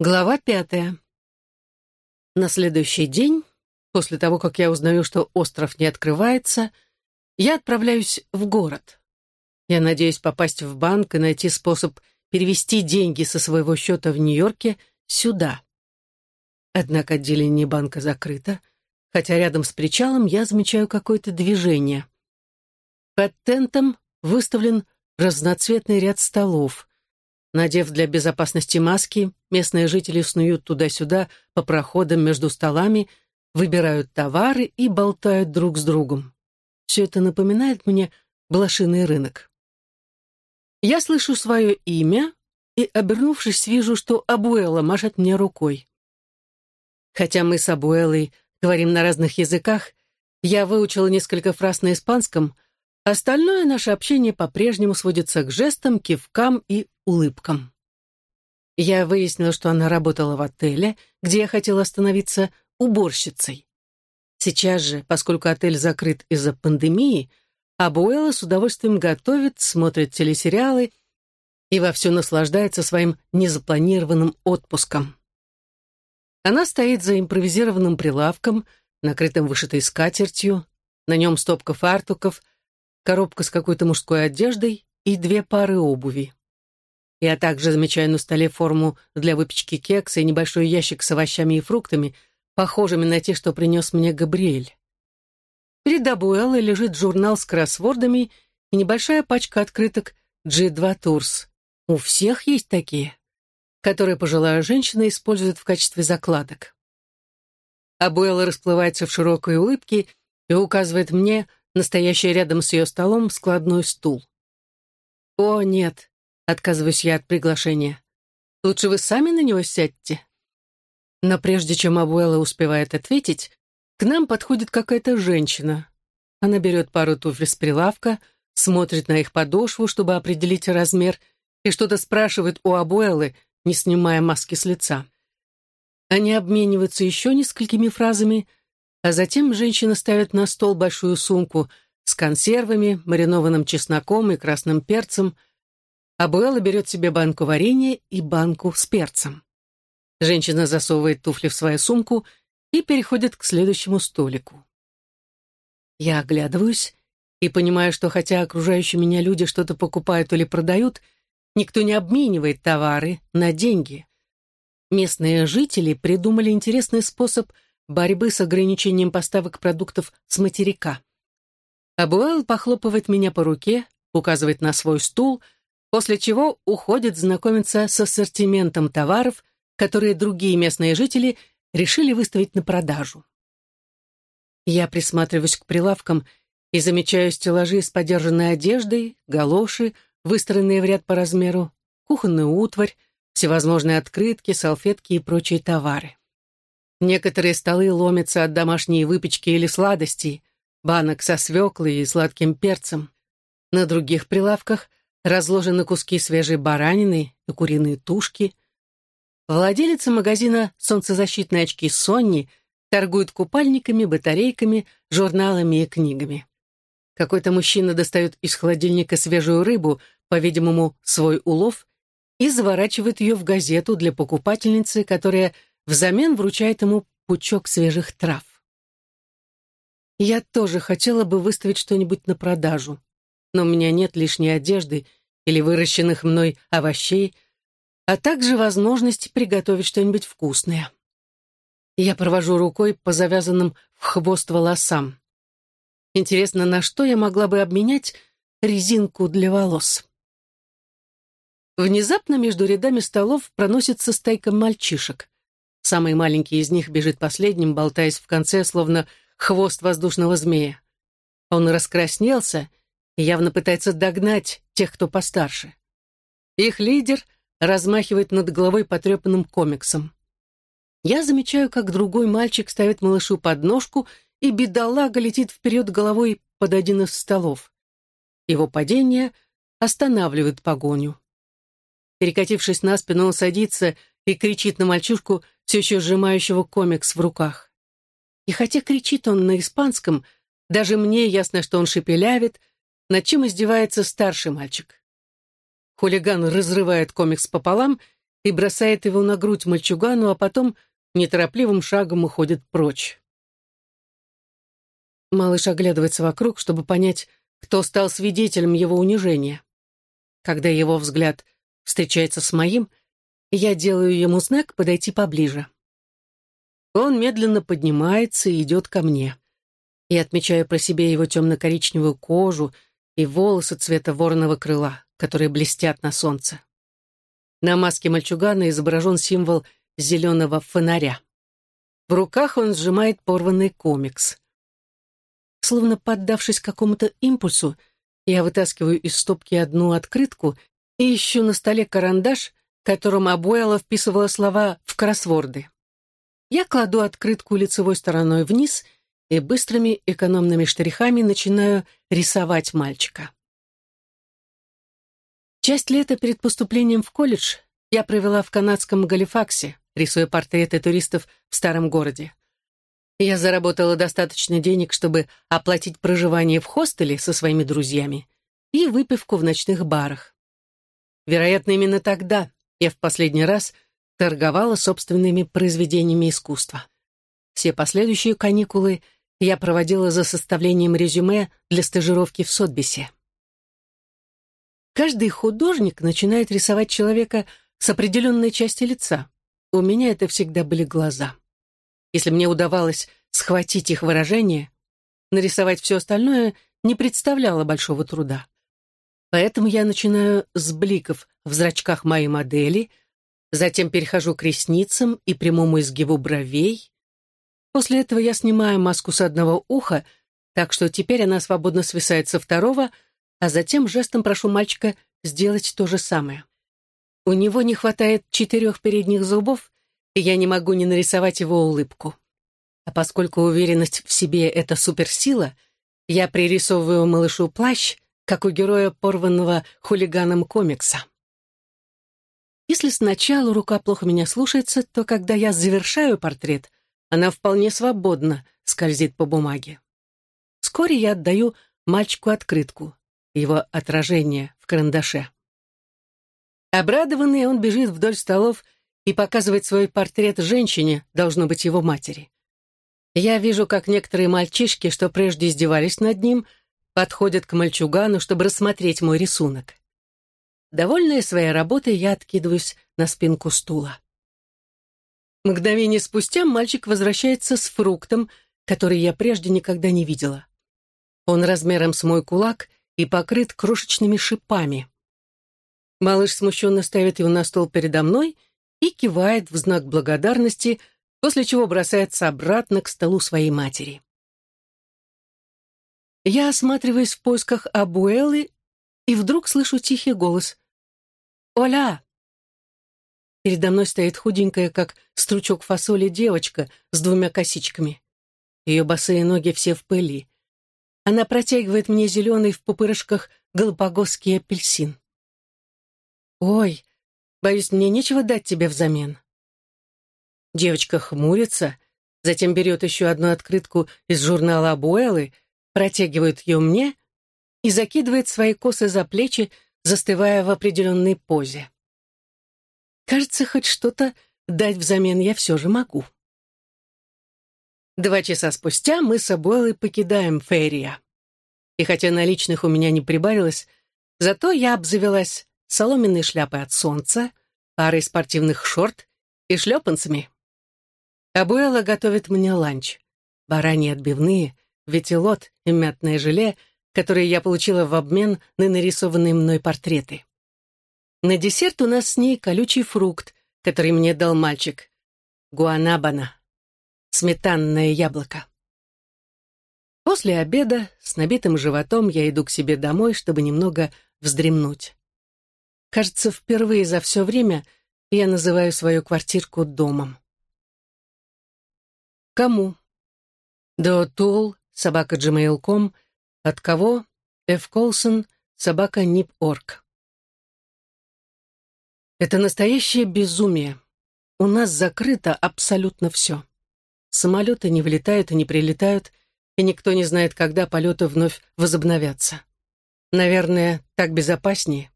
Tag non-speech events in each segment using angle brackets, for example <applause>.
Глава пятая. На следующий день, после того, как я узнаю, что остров не открывается, я отправляюсь в город. Я надеюсь попасть в банк и найти способ перевести деньги со своего счета в Нью-Йорке сюда. Однако отделение банка закрыто, хотя рядом с причалом я замечаю какое-то движение. Под тентом выставлен разноцветный ряд столов — Надев для безопасности маски, местные жители снуют туда-сюда по проходам между столами, выбирают товары и болтают друг с другом. Все это напоминает мне блошиный рынок. Я слышу свое имя и, обернувшись, вижу, что Абуэла машет мне рукой. Хотя мы с Абуэлой говорим на разных языках, я выучила несколько фраз на испанском, остальное наше общение по-прежнему сводится к жестам, кивкам и улыбкам. Я выяснила, что она работала в отеле, где я хотела остановиться уборщицей. Сейчас же, поскольку отель закрыт из-за пандемии, Абуэла с удовольствием готовит, смотрит телесериалы и вовсю наслаждается своим незапланированным отпуском. Она стоит за импровизированным прилавком, накрытым вышитой скатертью, на нем стопка фартуков, коробка с какой-то мужской одеждой и две пары обуви. Я также замечаю на столе форму для выпечки кекса и небольшой ящик с овощами и фруктами, похожими на те, что принес мне Габриэль. Перед Абуэллой лежит журнал с кроссвордами и небольшая пачка открыток G2 Tours. У всех есть такие, которые пожилая женщина использует в качестве закладок. Абуэлла расплывается в широкой улыбке и указывает мне настоящий рядом с ее столом складной стул. «О, нет, Отказываюсь я от приглашения. Лучше вы сами на него сядьте. Но прежде чем Абуэла успевает ответить, к нам подходит какая-то женщина. Она берет пару туфель с прилавка, смотрит на их подошву, чтобы определить размер, и что-то спрашивает у Абуэлы, не снимая маски с лица. Они обмениваются еще несколькими фразами, а затем женщина ставит на стол большую сумку с консервами, маринованным чесноком и красным перцем, Абуэла берет себе банку варенья и банку с перцем. Женщина засовывает туфли в свою сумку и переходит к следующему столику. Я оглядываюсь и понимаю, что хотя окружающие меня люди что-то покупают или продают, никто не обменивает товары на деньги. Местные жители придумали интересный способ борьбы с ограничением поставок продуктов с материка. Абуэл похлопывает меня по руке, указывает на свой стул — после чего уходит знакомиться с ассортиментом товаров, которые другие местные жители решили выставить на продажу. Я присматриваюсь к прилавкам и замечаю стеллажи с подержанной одеждой, галоши, выстроенные в ряд по размеру, кухонную утварь, всевозможные открытки, салфетки и прочие товары. Некоторые столы ломятся от домашней выпечки или сладостей, банок со свеклой и сладким перцем. На других прилавках разложены куски свежей баранины и куриные тушки. Владелица магазина «Солнцезащитные очки Сонни» торгует купальниками, батарейками, журналами и книгами. Какой-то мужчина достает из холодильника свежую рыбу, по-видимому, свой улов, и заворачивает ее в газету для покупательницы, которая взамен вручает ему пучок свежих трав. Я тоже хотела бы выставить что-нибудь на продажу но у меня нет лишней одежды или выращенных мной овощей, а также возможности приготовить что-нибудь вкусное. Я провожу рукой по завязанным в хвост волосам. Интересно, на что я могла бы обменять резинку для волос? Внезапно между рядами столов проносится стайка мальчишек. Самый маленький из них бежит последним, болтаясь в конце, словно хвост воздушного змея. Он раскраснелся и явно пытается догнать тех, кто постарше. Их лидер размахивает над головой потрепанным комиксом. Я замечаю, как другой мальчик ставит малышу подножку, и бедолага летит вперед головой под один из столов. Его падение останавливает погоню. Перекатившись на спину, он садится и кричит на мальчишку, все еще сжимающего комикс в руках. И хотя кричит он на испанском, даже мне ясно, что он шепелявит, над чем издевается старший мальчик. Хулиган разрывает комикс пополам и бросает его на грудь мальчугану, а потом неторопливым шагом уходит прочь. Малыш оглядывается вокруг, чтобы понять, кто стал свидетелем его унижения. Когда его взгляд встречается с моим, я делаю ему знак подойти поближе. Он медленно поднимается и идет ко мне. Я отмечаю про себя его темно-коричневую кожу и волосы цвета вороного крыла, которые блестят на солнце. На маске мальчугана изображен символ зеленого фонаря. В руках он сжимает порванный комикс. Словно поддавшись какому-то импульсу, я вытаскиваю из стопки одну открытку и ищу на столе карандаш, которым Абуэла вписывала слова в кроссворды. Я кладу открытку лицевой стороной вниз и быстрыми экономными штрихами начинаю рисовать мальчика. Часть лета перед поступлением в колледж я провела в канадском Галифаксе, рисуя портреты туристов в старом городе. Я заработала достаточно денег, чтобы оплатить проживание в хостеле со своими друзьями и выпивку в ночных барах. Вероятно, именно тогда я в последний раз торговала собственными произведениями искусства. Все последующие каникулы я проводила за составлением резюме для стажировки в Сотбисе. Каждый художник начинает рисовать человека с определенной части лица. У меня это всегда были глаза. Если мне удавалось схватить их выражение, нарисовать все остальное не представляло большого труда. Поэтому я начинаю с бликов в зрачках моей модели, затем перехожу к ресницам и прямому изгибу бровей. После этого я снимаю маску с одного уха, так что теперь она свободно свисает со второго, а затем жестом прошу мальчика сделать то же самое. У него не хватает четырех передних зубов, и я не могу не нарисовать его улыбку. А поскольку уверенность в себе — это суперсила, я пририсовываю малышу плащ, как у героя порванного хулиганом комикса. Если сначала рука плохо меня слушается, то когда я завершаю портрет, она вполне свободно скользит по бумаге. Вскоре я отдаю мальчику открытку, его отражение в карандаше. Обрадованный, он бежит вдоль столов и показывает свой портрет женщине, должно быть его матери. Я вижу, как некоторые мальчишки, что прежде издевались над ним, подходят к мальчугану, чтобы рассмотреть мой рисунок. Довольная своей работой, я откидываюсь на спинку стула. Мгновение спустя мальчик возвращается с фруктом, который я прежде никогда не видела. Он размером с мой кулак и покрыт крошечными шипами. Малыш смущенно ставит его на стол передо мной и кивает в знак благодарности, после чего бросается обратно к столу своей матери. Я осматриваюсь в поисках Абуэлы и вдруг слышу тихий голос. «Оля!» Передо мной стоит худенькая, как стручок фасоли, девочка с двумя косичками. Ее босые ноги все в пыли. Она протягивает мне зеленый в пупырышках галапагосский апельсин. «Ой, боюсь, мне нечего дать тебе взамен». Девочка хмурится, затем берет еще одну открытку из журнала Абуэлы, протягивает ее мне и закидывает свои косы за плечи, застывая в определенной позе. Кажется, хоть что-то дать взамен я все же могу. Два часа спустя мы с Абуэлой покидаем Ферия. И хотя наличных у меня не прибавилось, зато я обзавелась соломенной шляпой от солнца, парой спортивных шорт и шлепанцами. Абуэла готовит мне ланч. Бараньи отбивные, ветилот и мятное желе, которые я получила в обмен на нарисованные мной портреты. На десерт у нас с ней колючий фрукт, который мне дал мальчик. Гуанабана. Сметанное яблоко. После обеда с набитым животом я иду к себе домой, чтобы немного вздремнуть. Кажется, впервые за все время я называю свою квартирку домом. Кому? До Тул, собака gmail.com, от кого? Колсон, собака нип.орг. Это настоящее безумие. У нас закрыто абсолютно все. Самолеты не вылетают и не прилетают, и никто не знает, когда полеты вновь возобновятся. Наверное, так безопаснее.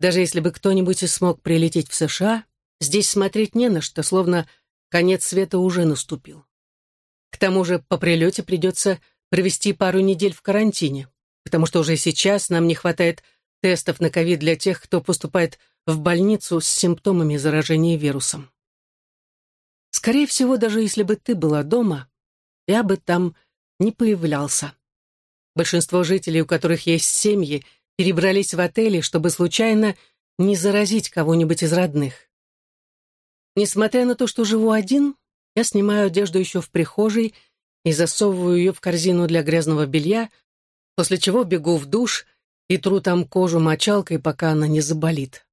Даже если бы кто-нибудь и смог прилететь в США, здесь смотреть не на что, словно конец света уже наступил. К тому же по прилете придется провести пару недель в карантине, потому что уже сейчас нам не хватает тестов на ковид для тех, кто поступает в больницу с симптомами заражения вирусом. Скорее всего, даже если бы ты была дома, я бы там не появлялся. Большинство жителей, у которых есть семьи, перебрались в отели, чтобы случайно не заразить кого-нибудь из родных. Несмотря на то, что живу один, я снимаю одежду еще в прихожей и засовываю ее в корзину для грязного белья, после чего бегу в душ и тру там кожу мочалкой, пока она не заболит.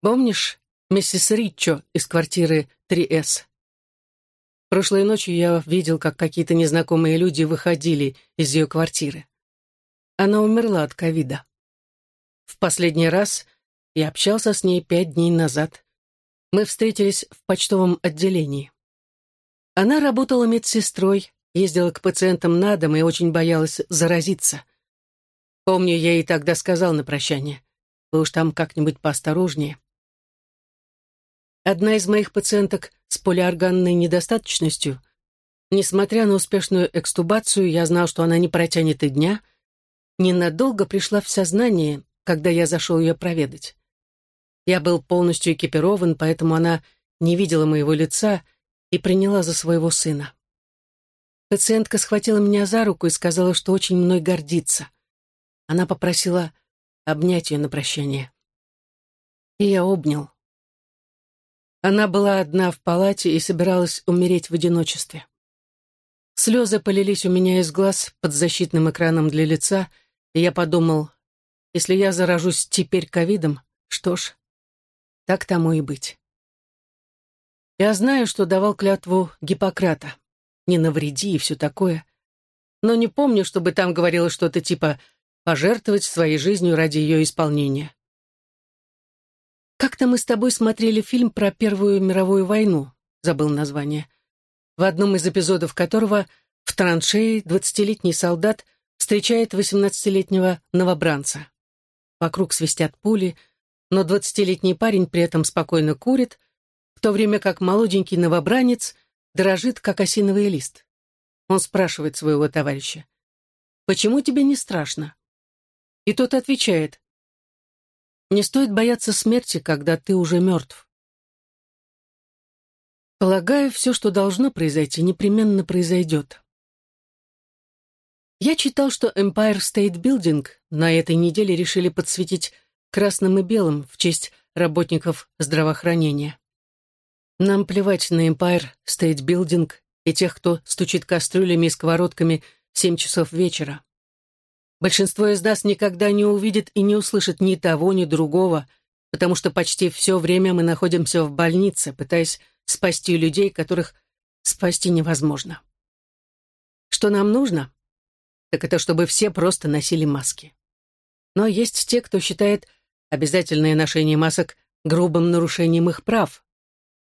Помнишь миссис Риччо из квартиры 3С? Прошлой ночью я видел, как какие-то незнакомые люди выходили из ее квартиры. Она умерла от ковида. В последний раз я общался с ней пять дней назад. Мы встретились в почтовом отделении. Она работала медсестрой, ездила к пациентам на дом и очень боялась заразиться. Помню, я ей тогда сказал на прощание, вы уж там как-нибудь поосторожнее. Одна из моих пациенток с полиорганной недостаточностью, несмотря на успешную экстубацию, я знал, что она не протянет и дня, ненадолго пришла в сознание, когда я зашел ее проведать. Я был полностью экипирован, поэтому она не видела моего лица и приняла за своего сына. Пациентка схватила меня за руку и сказала, что очень мной гордится. Она попросила обнять ее на прощание. И я обнял. Она была одна в палате и собиралась умереть в одиночестве. Слезы полились у меня из глаз под защитным экраном для лица, и я подумал, если я заражусь теперь ковидом, что ж, так тому и быть. Я знаю, что давал клятву Гиппократа. Не навреди и все такое. Но не помню, чтобы там говорилось что-то типа «пожертвовать своей жизнью ради ее исполнения». Как-то мы с тобой смотрели фильм про Первую мировую войну, забыл название, в одном из эпизодов которого в траншее двадцатилетний солдат встречает восемнадцатилетнего новобранца. Вокруг свистят пули, но двадцатилетний парень при этом спокойно курит, то время как молоденький новобранец дрожит, как осиновый лист. Он спрашивает своего товарища, «Почему тебе не страшно?» И тот отвечает, «Не стоит бояться смерти, когда ты уже мертв». Полагаю, все, что должно произойти, непременно произойдет. Я читал, что Empire State Building на этой неделе решили подсветить красным и белым в честь работников здравоохранения. Нам плевать на Empire State Building и тех, кто стучит кастрюлями и сковородками в семь часов вечера. Большинство из нас никогда не увидит и не услышит ни того, ни другого, потому что почти все время мы находимся в больнице, пытаясь спасти людей, которых спасти невозможно. Что нам нужно? так это чтобы все просто носили маски. Но есть те, кто считает обязательное ношение масок грубым нарушением их прав.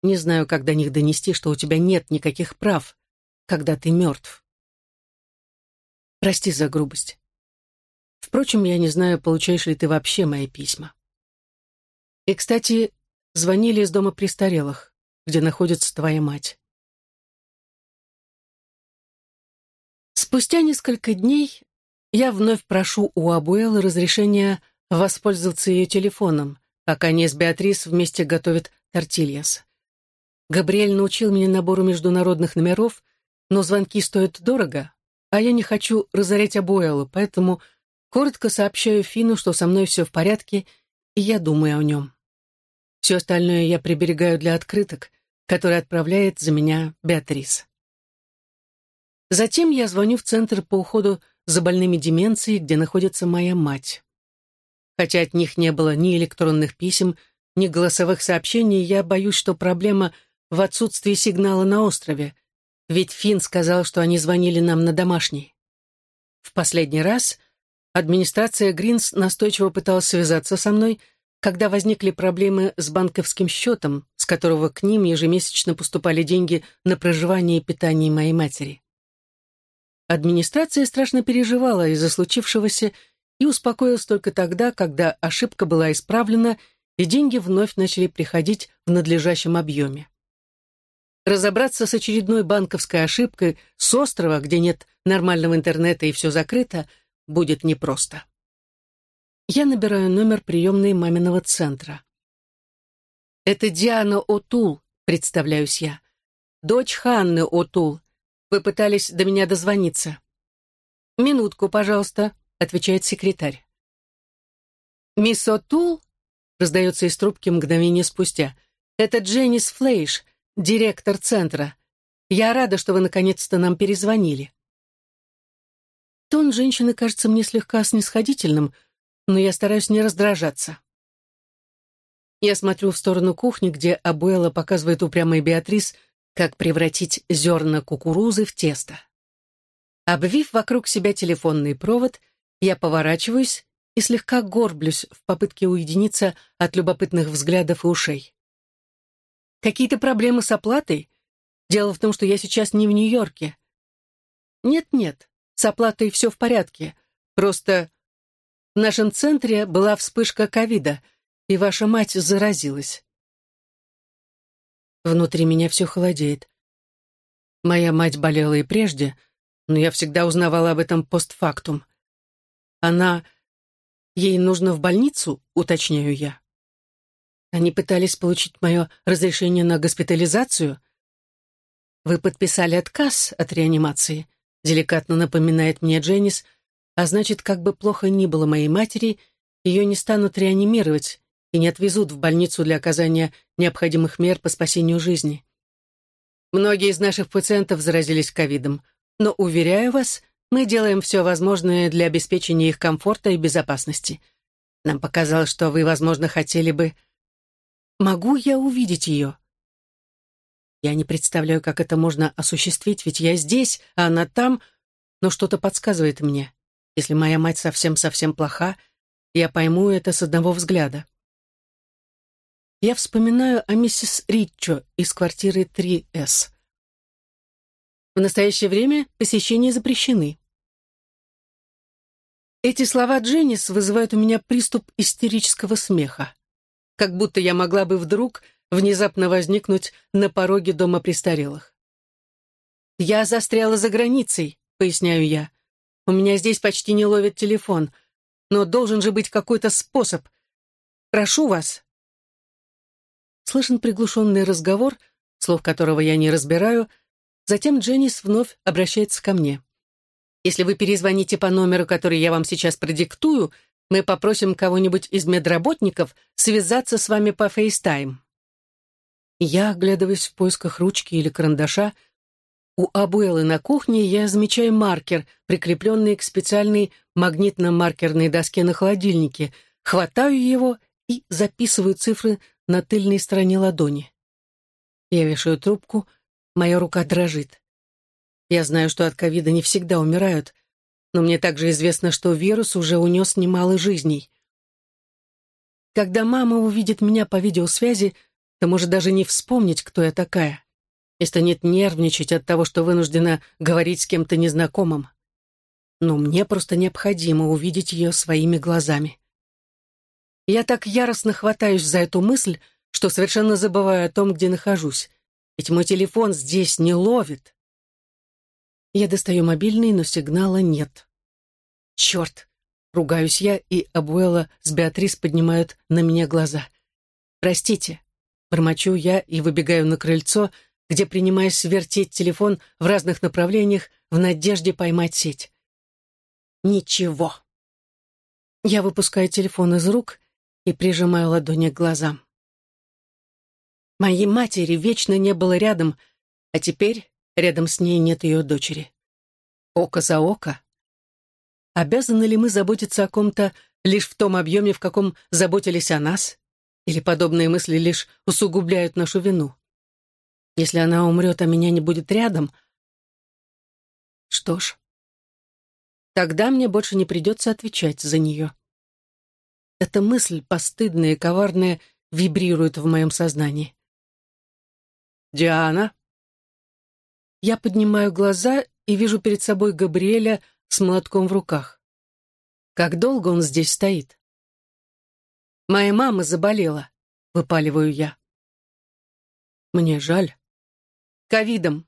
Не знаю, как до них донести, что у тебя нет никаких прав, когда ты мертв. Прости за грубость. Впрочем, я не знаю, получаешь ли ты вообще мои письма. И, кстати, звонили из дома престарелых, где находится твоя мать. Спустя несколько дней я вновь прошу у Абуэлы разрешения воспользоваться ее телефоном, пока они с Беатрис вместе готовят тортильяс. Габриэль научил меня набору международных номеров, но звонки стоят дорого, а я не хочу разорять Абуэлу, поэтому коротко сообщаю Фину, что со мной все в порядке, и я думаю о нем. Все остальное я приберегаю для открыток, которые отправляет за меня Беатрис. Затем я звоню в Центр по уходу за больными деменцией, где находится моя мать. Хотя от них не было ни электронных писем, ни голосовых сообщений, я боюсь, что проблема в отсутствии сигнала на острове, ведь Финн сказал, что они звонили нам на домашний. В последний раз администрация Гринс настойчиво пыталась связаться со мной, когда возникли проблемы с банковским счетом, с которого к ним ежемесячно поступали деньги на проживание и питание моей матери. Администрация страшно переживала из-за случившегося и успокоилась только тогда, когда ошибка была исправлена и деньги вновь начали приходить в надлежащем объеме. Разобраться с очередной банковской ошибкой с острова, где нет нормального интернета и все закрыто, будет непросто. Я набираю номер приемной маминого центра. «Это Диана Отул», — представляюсь я. «Дочь Ханны Отул. Вы пытались до меня дозвониться». «Минутку, пожалуйста», — отвечает секретарь. «Мисс Отул?» — раздается из трубки мгновение спустя. «Это Дженнис Флейш, директор центра. Я рада, что вы наконец-то нам перезвонили». Тон женщины кажется мне слегка снисходительным, но я стараюсь не раздражаться. Я смотрю в сторону кухни, где Абуэла показывает упрямой Беатрис, как превратить зерна кукурузы в тесто. Обвив вокруг себя телефонный провод, я поворачиваюсь и слегка горблюсь в попытке уединиться от любопытных взглядов и ушей. Какие-то проблемы с оплатой? Дело в том, что я сейчас не в Нью-Йорке. Нет-нет, с оплатой все в порядке. Просто в нашем центре была вспышка ковида — и ваша мать заразилась. Внутри меня все холодеет. Моя мать болела и прежде, но я всегда узнавала об этом постфактум. Она... Ей нужно в больницу, уточняю я. Они пытались получить мое разрешение на госпитализацию. Вы подписали отказ от реанимации, деликатно напоминает мне Дженнис, а значит, как бы плохо ни было моей матери, ее не станут реанимировать, и не отвезут в больницу для оказания необходимых мер по спасению жизни. Многие из наших пациентов заразились ковидом, но, уверяю вас, мы делаем все возможное для обеспечения их комфорта и безопасности. Нам показалось, что вы, возможно, хотели бы... Могу я увидеть ее? Я не представляю, как это можно осуществить, ведь я здесь, а она там, но что-то подсказывает мне. Если моя мать совсем-совсем плоха, я пойму это с одного взгляда я вспоминаю о миссис Риччо из квартиры 3С. В настоящее время посещения запрещены. Эти слова Дженнис вызывают у меня приступ истерического смеха. Как будто я могла бы вдруг внезапно возникнуть на пороге дома престарелых. «Я застряла за границей», — поясняю я. «У меня здесь почти не ловит телефон, но должен же быть какой-то способ. Прошу вас, Слышен приглушенный разговор, слов которого я не разбираю, затем Дженнис вновь обращается ко мне. «Если вы перезвоните по номеру, который я вам сейчас продиктую, мы попросим кого-нибудь из медработников связаться с вами по FaceTime». Я оглядываюсь в поисках ручки или карандаша. У Абуэлы на кухне я замечаю маркер, прикрепленный к специальной магнитно-маркерной доске на холодильнике, хватаю его и записываю цифры на тыльной стороне ладони. Я вешаю трубку, моя рука дрожит. Я знаю, что от ковида не всегда умирают, но мне также известно, что вирус уже унес немало жизней. Когда мама увидит меня по видеосвязи, то может даже не вспомнить, кто я такая, и станет нервничать от того, что вынуждена говорить с кем-то незнакомым. Но мне просто необходимо увидеть ее своими глазами. Я так яростно хватаюсь за эту мысль, что совершенно забываю о том, где нахожусь. Ведь мой телефон здесь не ловит. Я достаю мобильный, но сигнала нет. Черт! Ругаюсь я, и Абуэла с Беатрис поднимают на меня глаза. «Простите», — бормочу я и выбегаю на крыльцо, где принимаюсь вертеть телефон в разных направлениях в надежде поймать сеть. Ничего. Я выпускаю телефон из рук и прижимаю ладони к глазам. Моей матери вечно не было рядом, а теперь рядом с ней нет ее дочери. Око за око. Обязаны ли мы заботиться о ком-то лишь в том объеме, в каком заботились о нас? Или подобные мысли лишь усугубляют нашу вину? Если она умрет, а меня не будет рядом... Что ж, тогда мне больше не придется отвечать за нее. Эта мысль, постыдная и коварная, вибрирует в моем сознании. «Диана?» Я поднимаю глаза и вижу перед собой Габриэля с молотком в руках. Как долго он здесь стоит? Моя мама заболела, выпаливаю я. Мне жаль. Ковидом.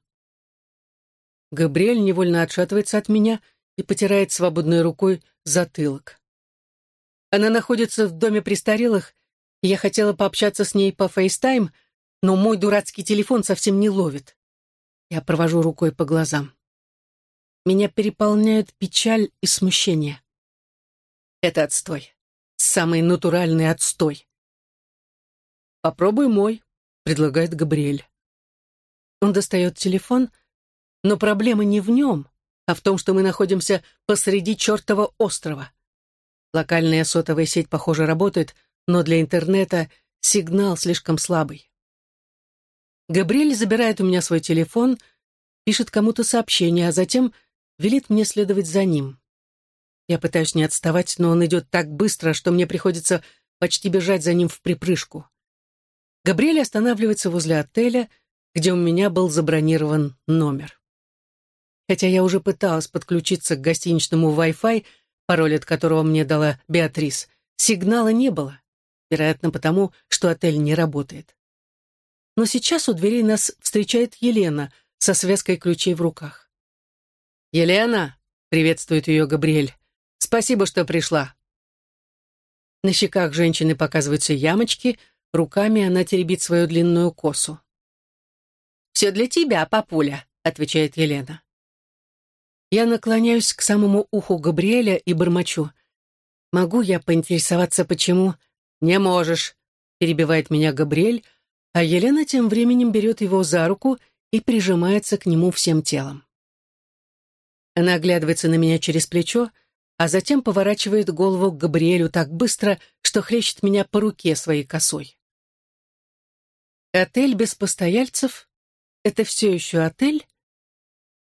Габриэль невольно отшатывается от меня и потирает свободной рукой затылок. Она находится в доме престарелых, и я хотела пообщаться с ней по FaceTime, но мой дурацкий телефон совсем не ловит. Я провожу рукой по глазам. Меня переполняют печаль и смущение. Это отстой. Самый натуральный отстой. «Попробуй мой», — предлагает Габриэль. Он достает телефон, но проблема не в нем, а в том, что мы находимся посреди чертова острова. Локальная сотовая сеть, похоже, работает, но для интернета сигнал слишком слабый. Габриэль забирает у меня свой телефон, пишет кому-то сообщение, а затем велит мне следовать за ним. Я пытаюсь не отставать, но он идет так быстро, что мне приходится почти бежать за ним в припрыжку. Габриэль останавливается возле отеля, где у меня был забронирован номер. Хотя я уже пыталась подключиться к гостиничному Wi-Fi, пароль от которого мне дала Беатрис, сигнала не было, вероятно, потому, что отель не работает. Но сейчас у дверей нас встречает Елена со связкой ключей в руках. «Елена!» — приветствует ее Габриэль. «Спасибо, что пришла». На щеках женщины показываются ямочки, руками она теребит свою длинную косу. «Все для тебя, папуля», — отвечает Елена. Я наклоняюсь к самому уху Габриэля и бормочу. «Могу я поинтересоваться, почему?» «Не можешь», — перебивает меня Габриэль, а Елена тем временем берет его за руку и прижимается к нему всем телом. Она оглядывается на меня через плечо, а затем поворачивает голову к Габриэлю так быстро, что хлещет меня по руке своей косой. Отель без постояльцев — это все еще отель?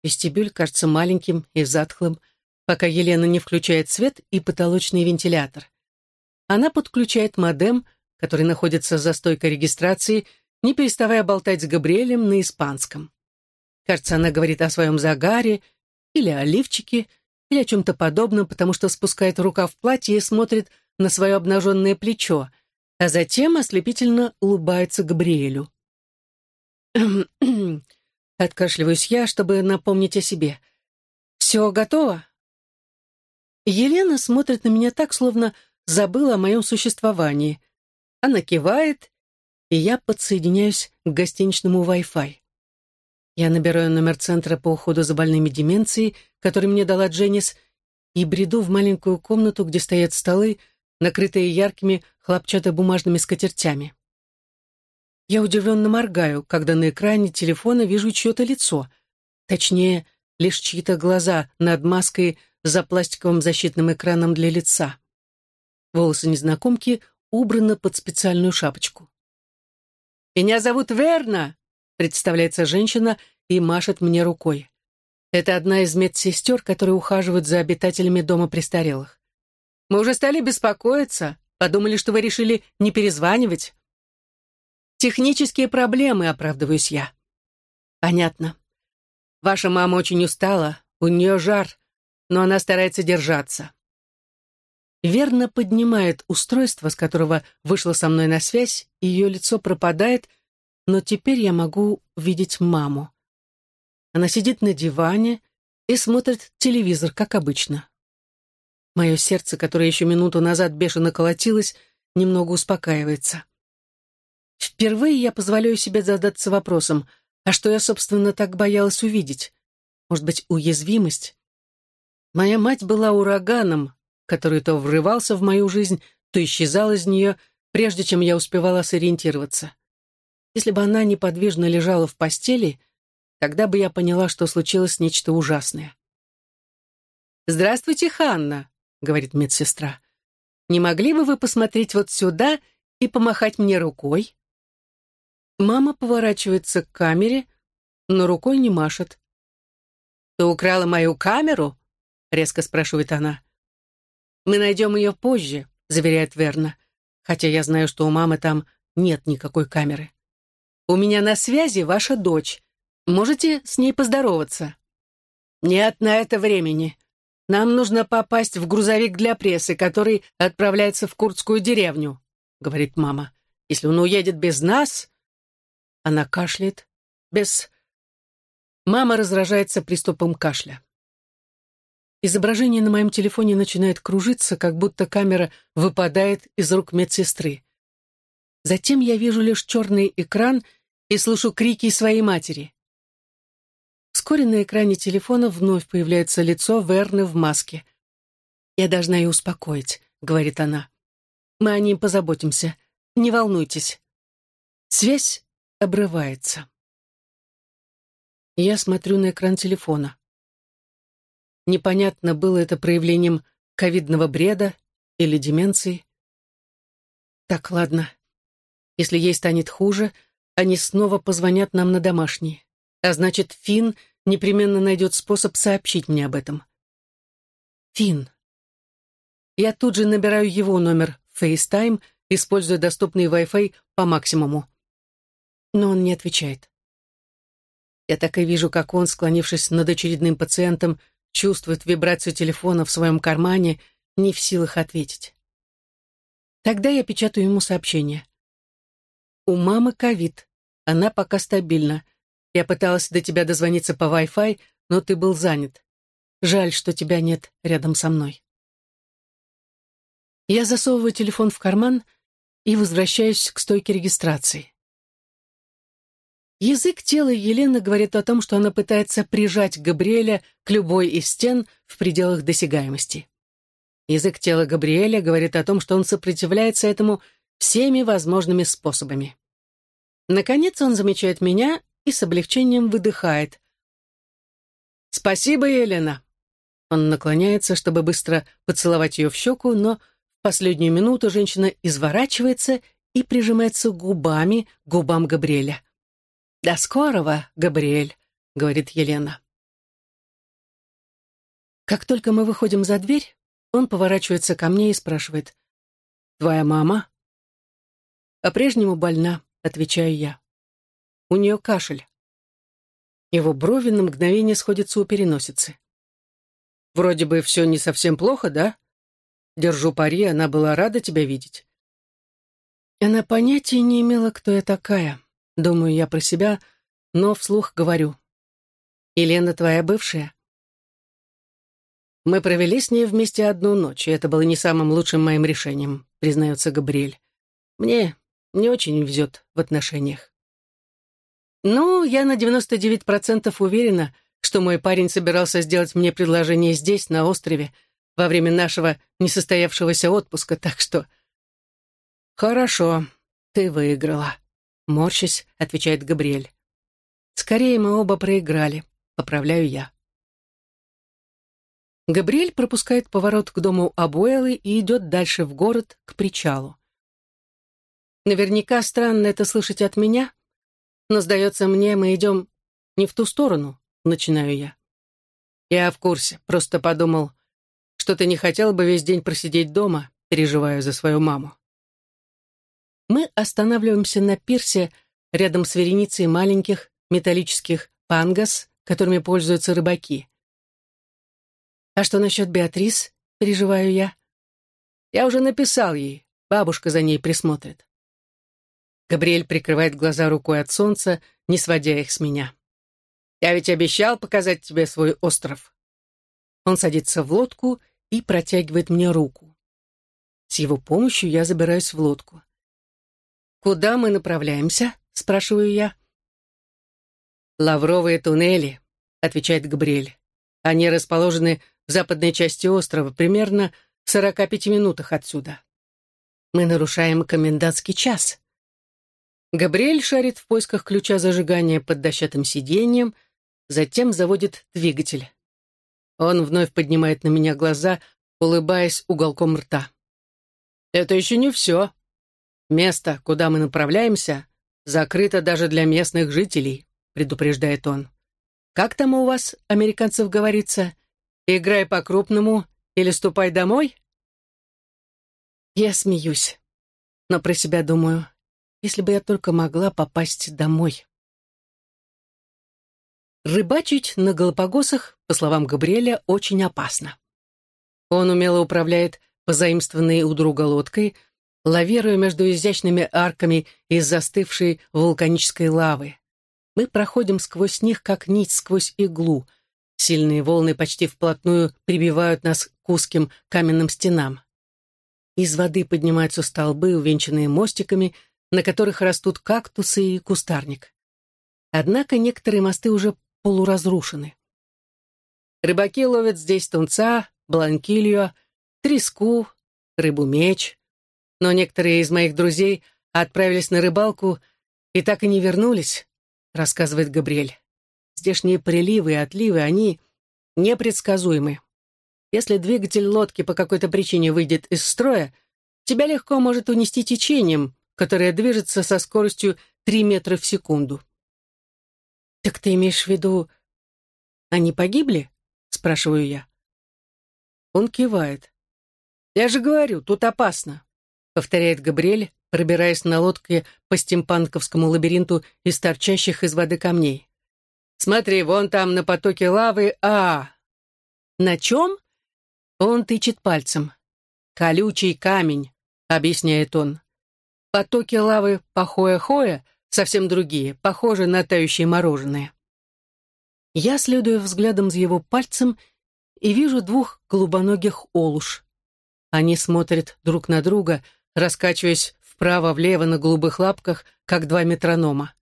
Вестибюль кажется маленьким и затхлым, пока Елена не включает свет и потолочный вентилятор. Она подключает модем, который находится за стойкой регистрации, не переставая болтать с Габриэлем на испанском. Кажется, она говорит о своем загаре или о лифчике, или о чем-то подобном, потому что спускает рука в платье и смотрит на свое обнаженное плечо, а затем ослепительно улыбается Габриэлю. <clears throat> Откашливаюсь я, чтобы напомнить о себе. «Все готово?» Елена смотрит на меня так, словно забыла о моем существовании. Она кивает, и я подсоединяюсь к гостиничному Wi-Fi. Я набираю номер центра по уходу за больными деменцией, который мне дала Дженнис, и бреду в маленькую комнату, где стоят столы, накрытые яркими хлопчатобумажными скатертями. Я удивленно моргаю, когда на экране телефона вижу чье-то лицо. Точнее, лишь чьи-то глаза над маской за пластиковым защитным экраном для лица. Волосы незнакомки убраны под специальную шапочку. «Меня зовут Верна!» — представляется женщина и машет мне рукой. Это одна из медсестер, которые ухаживают за обитателями дома престарелых. «Мы уже стали беспокоиться, подумали, что вы решили не перезванивать». Технические проблемы, оправдываюсь я. Понятно. Ваша мама очень устала, у нее жар, но она старается держаться. Верно поднимает устройство, с которого вышла со мной на связь, и ее лицо пропадает, но теперь я могу видеть маму. Она сидит на диване и смотрит телевизор, как обычно. Мое сердце, которое еще минуту назад бешено колотилось, немного успокаивается. Впервые я позволяю себе задаться вопросом, а что я, собственно, так боялась увидеть? Может быть, уязвимость? Моя мать была ураганом, который то врывался в мою жизнь, то исчезал из нее, прежде чем я успевала сориентироваться. Если бы она неподвижно лежала в постели, тогда бы я поняла, что случилось нечто ужасное. «Здравствуйте, Ханна», — говорит медсестра. «Не могли бы вы посмотреть вот сюда и помахать мне рукой?» Мама поворачивается к камере, но рукой не машет. «Ты украла мою камеру?» — резко спрашивает она. «Мы найдем ее позже», — заверяет Верна, хотя я знаю, что у мамы там нет никакой камеры. «У меня на связи ваша дочь. Можете с ней поздороваться?» «Нет на это времени. нам нужно попасть в грузовик для прессы, который отправляется в курдскую деревню», — говорит мама. «Если он уедет без нас...» Она кашляет. «Без...» Мама раздражается приступом кашля. Изображение на моем телефоне начинает кружиться, как будто камера выпадает из рук медсестры. Затем я вижу лишь черный экран и слышу крики своей матери. Вскоре на экране телефона вновь появляется лицо Верны в маске. «Я должна ее успокоить», — говорит она. «Мы о ней позаботимся. Не волнуйтесь». Связь обрывается. Я смотрю на экран телефона. Непонятно, было это проявлением ковидного бреда или деменции. Так, ладно. Если ей станет хуже, они снова позвонят нам на домашний. А значит, Финн непременно найдет способ сообщить мне об этом. Финн. Я тут же набираю его номер FaceTime, используя доступный Wi-Fi по максимуму. Но он не отвечает. Я так и вижу, как он, склонившись над очередным пациентом, чувствует вибрацию телефона в своем кармане, не в силах ответить. Тогда я печатаю ему сообщение. «У мамы ковид. Она пока стабильна. Я пыталась до тебя дозвониться по Wi-Fi, но ты был занят. Жаль, что тебя нет рядом со мной». Я засовываю телефон в карман и возвращаюсь к стойке регистрации. Язык тела Елены говорит о том, что она пытается прижать Габриэля к любой из стен в пределах досягаемости. Язык тела Габриэля говорит о том, что он сопротивляется этому всеми возможными способами. Наконец он замечает меня и с облегчением выдыхает. «Спасибо, Елена!» Он наклоняется, чтобы быстро поцеловать ее в щеку, но в последнюю минуту женщина изворачивается и прижимается губами к губам Габриэля. «До скорого, Габриэль», — говорит Елена. Как только мы выходим за дверь, он поворачивается ко мне и спрашивает. «Твоя мама?» «По-прежнему больна», — отвечаю я. «У нее кашель». Его брови на мгновение сходятся у переносицы. «Вроде бы все не совсем плохо, да? Держу пари, она была рада тебя видеть». Она понятия не имела, кто я такая. Думаю я про себя, но вслух говорю. «Елена твоя бывшая?» «Мы провели с ней вместе одну ночь, и это было не самым лучшим моим решением», признается Габриэль. «Мне не очень везет в отношениях». «Ну, я на 99% уверена, что мой парень собирался сделать мне предложение здесь, на острове, во время нашего несостоявшегося отпуска, так что...» «Хорошо, ты выиграла», Морщись, отвечает Габриэль. Скорее мы оба проиграли, поправляю я. Габриэль пропускает поворот к дому Абуэлы и идет дальше в город, к причалу. Наверняка странно это слышать от меня, но, сдается мне, мы идем не в ту сторону, начинаю я. Я в курсе, просто подумал, что ты не хотел бы весь день просидеть дома, переживая за свою маму. Мы останавливаемся на пирсе рядом с вереницей маленьких металлических пангас, которыми пользуются рыбаки. «А что насчет Беатрис?» — переживаю я. «Я уже написал ей. Бабушка за ней присмотрит». Габриэль прикрывает глаза рукой от солнца, не сводя их с меня. «Я ведь обещал показать тебе свой остров». Он садится в лодку и протягивает мне руку. С его помощью я забираюсь в лодку. «Куда мы направляемся?» — спрашиваю я. «Лавровые туннели», — отвечает Габриэль. «Они расположены в западной части острова, примерно в 45 минутах отсюда. Мы нарушаем комендантский час». Габриэль шарит в поисках ключа зажигания под дощатым сиденьем, затем заводит двигатель. Он вновь поднимает на меня глаза, улыбаясь уголком рта. «Это еще не все», «Место, куда мы направляемся, закрыто даже для местных жителей», — предупреждает он. «Как там у вас, американцев, говорится? Играй по-крупному или ступай домой?» Я смеюсь, но про себя думаю, если бы я только могла попасть домой. Рыбачить на Галапагосах, по словам Габриэля, очень опасно. Он умело управляет позаимствованной у друга лодкой, лавируя между изящными арками из застывшей вулканической лавы. Мы проходим сквозь них, как нить сквозь иглу. Сильные волны почти вплотную прибивают нас к узким каменным стенам. Из воды поднимаются столбы, увенчанные мостиками, на которых растут кактусы и кустарник. Однако некоторые мосты уже полуразрушены. Рыбаки ловят здесь тунца, бланкилью, треску, рыбу-меч. Но некоторые из моих друзей отправились на рыбалку и так и не вернулись, рассказывает Габриэль. Здешние приливы и отливы, они непредсказуемы. Если двигатель лодки по какой-то причине выйдет из строя, тебя легко может унести течением, которое движется со скоростью 3 метра в секунду. «Так ты имеешь в виду, они погибли?» — спрашиваю я. Он кивает. «Я же говорю, тут опасно», — повторяет Габриэль, пробираясь на лодке по стимпанковскому лабиринту из торчащих из воды камней. «Смотри, вон там на потоке лавы, а...» «На чем?» Он тычет пальцем. «Колючий камень», — объясняет он. «Потоки лавы Пахоя-Хоя совсем другие, похожи на тающие мороженое». Я следую взглядом за его пальцем и вижу двух голубоногих олуш. Они смотрят друг на друга, раскачиваясь вправо-влево на голубых лапках, как два метронома.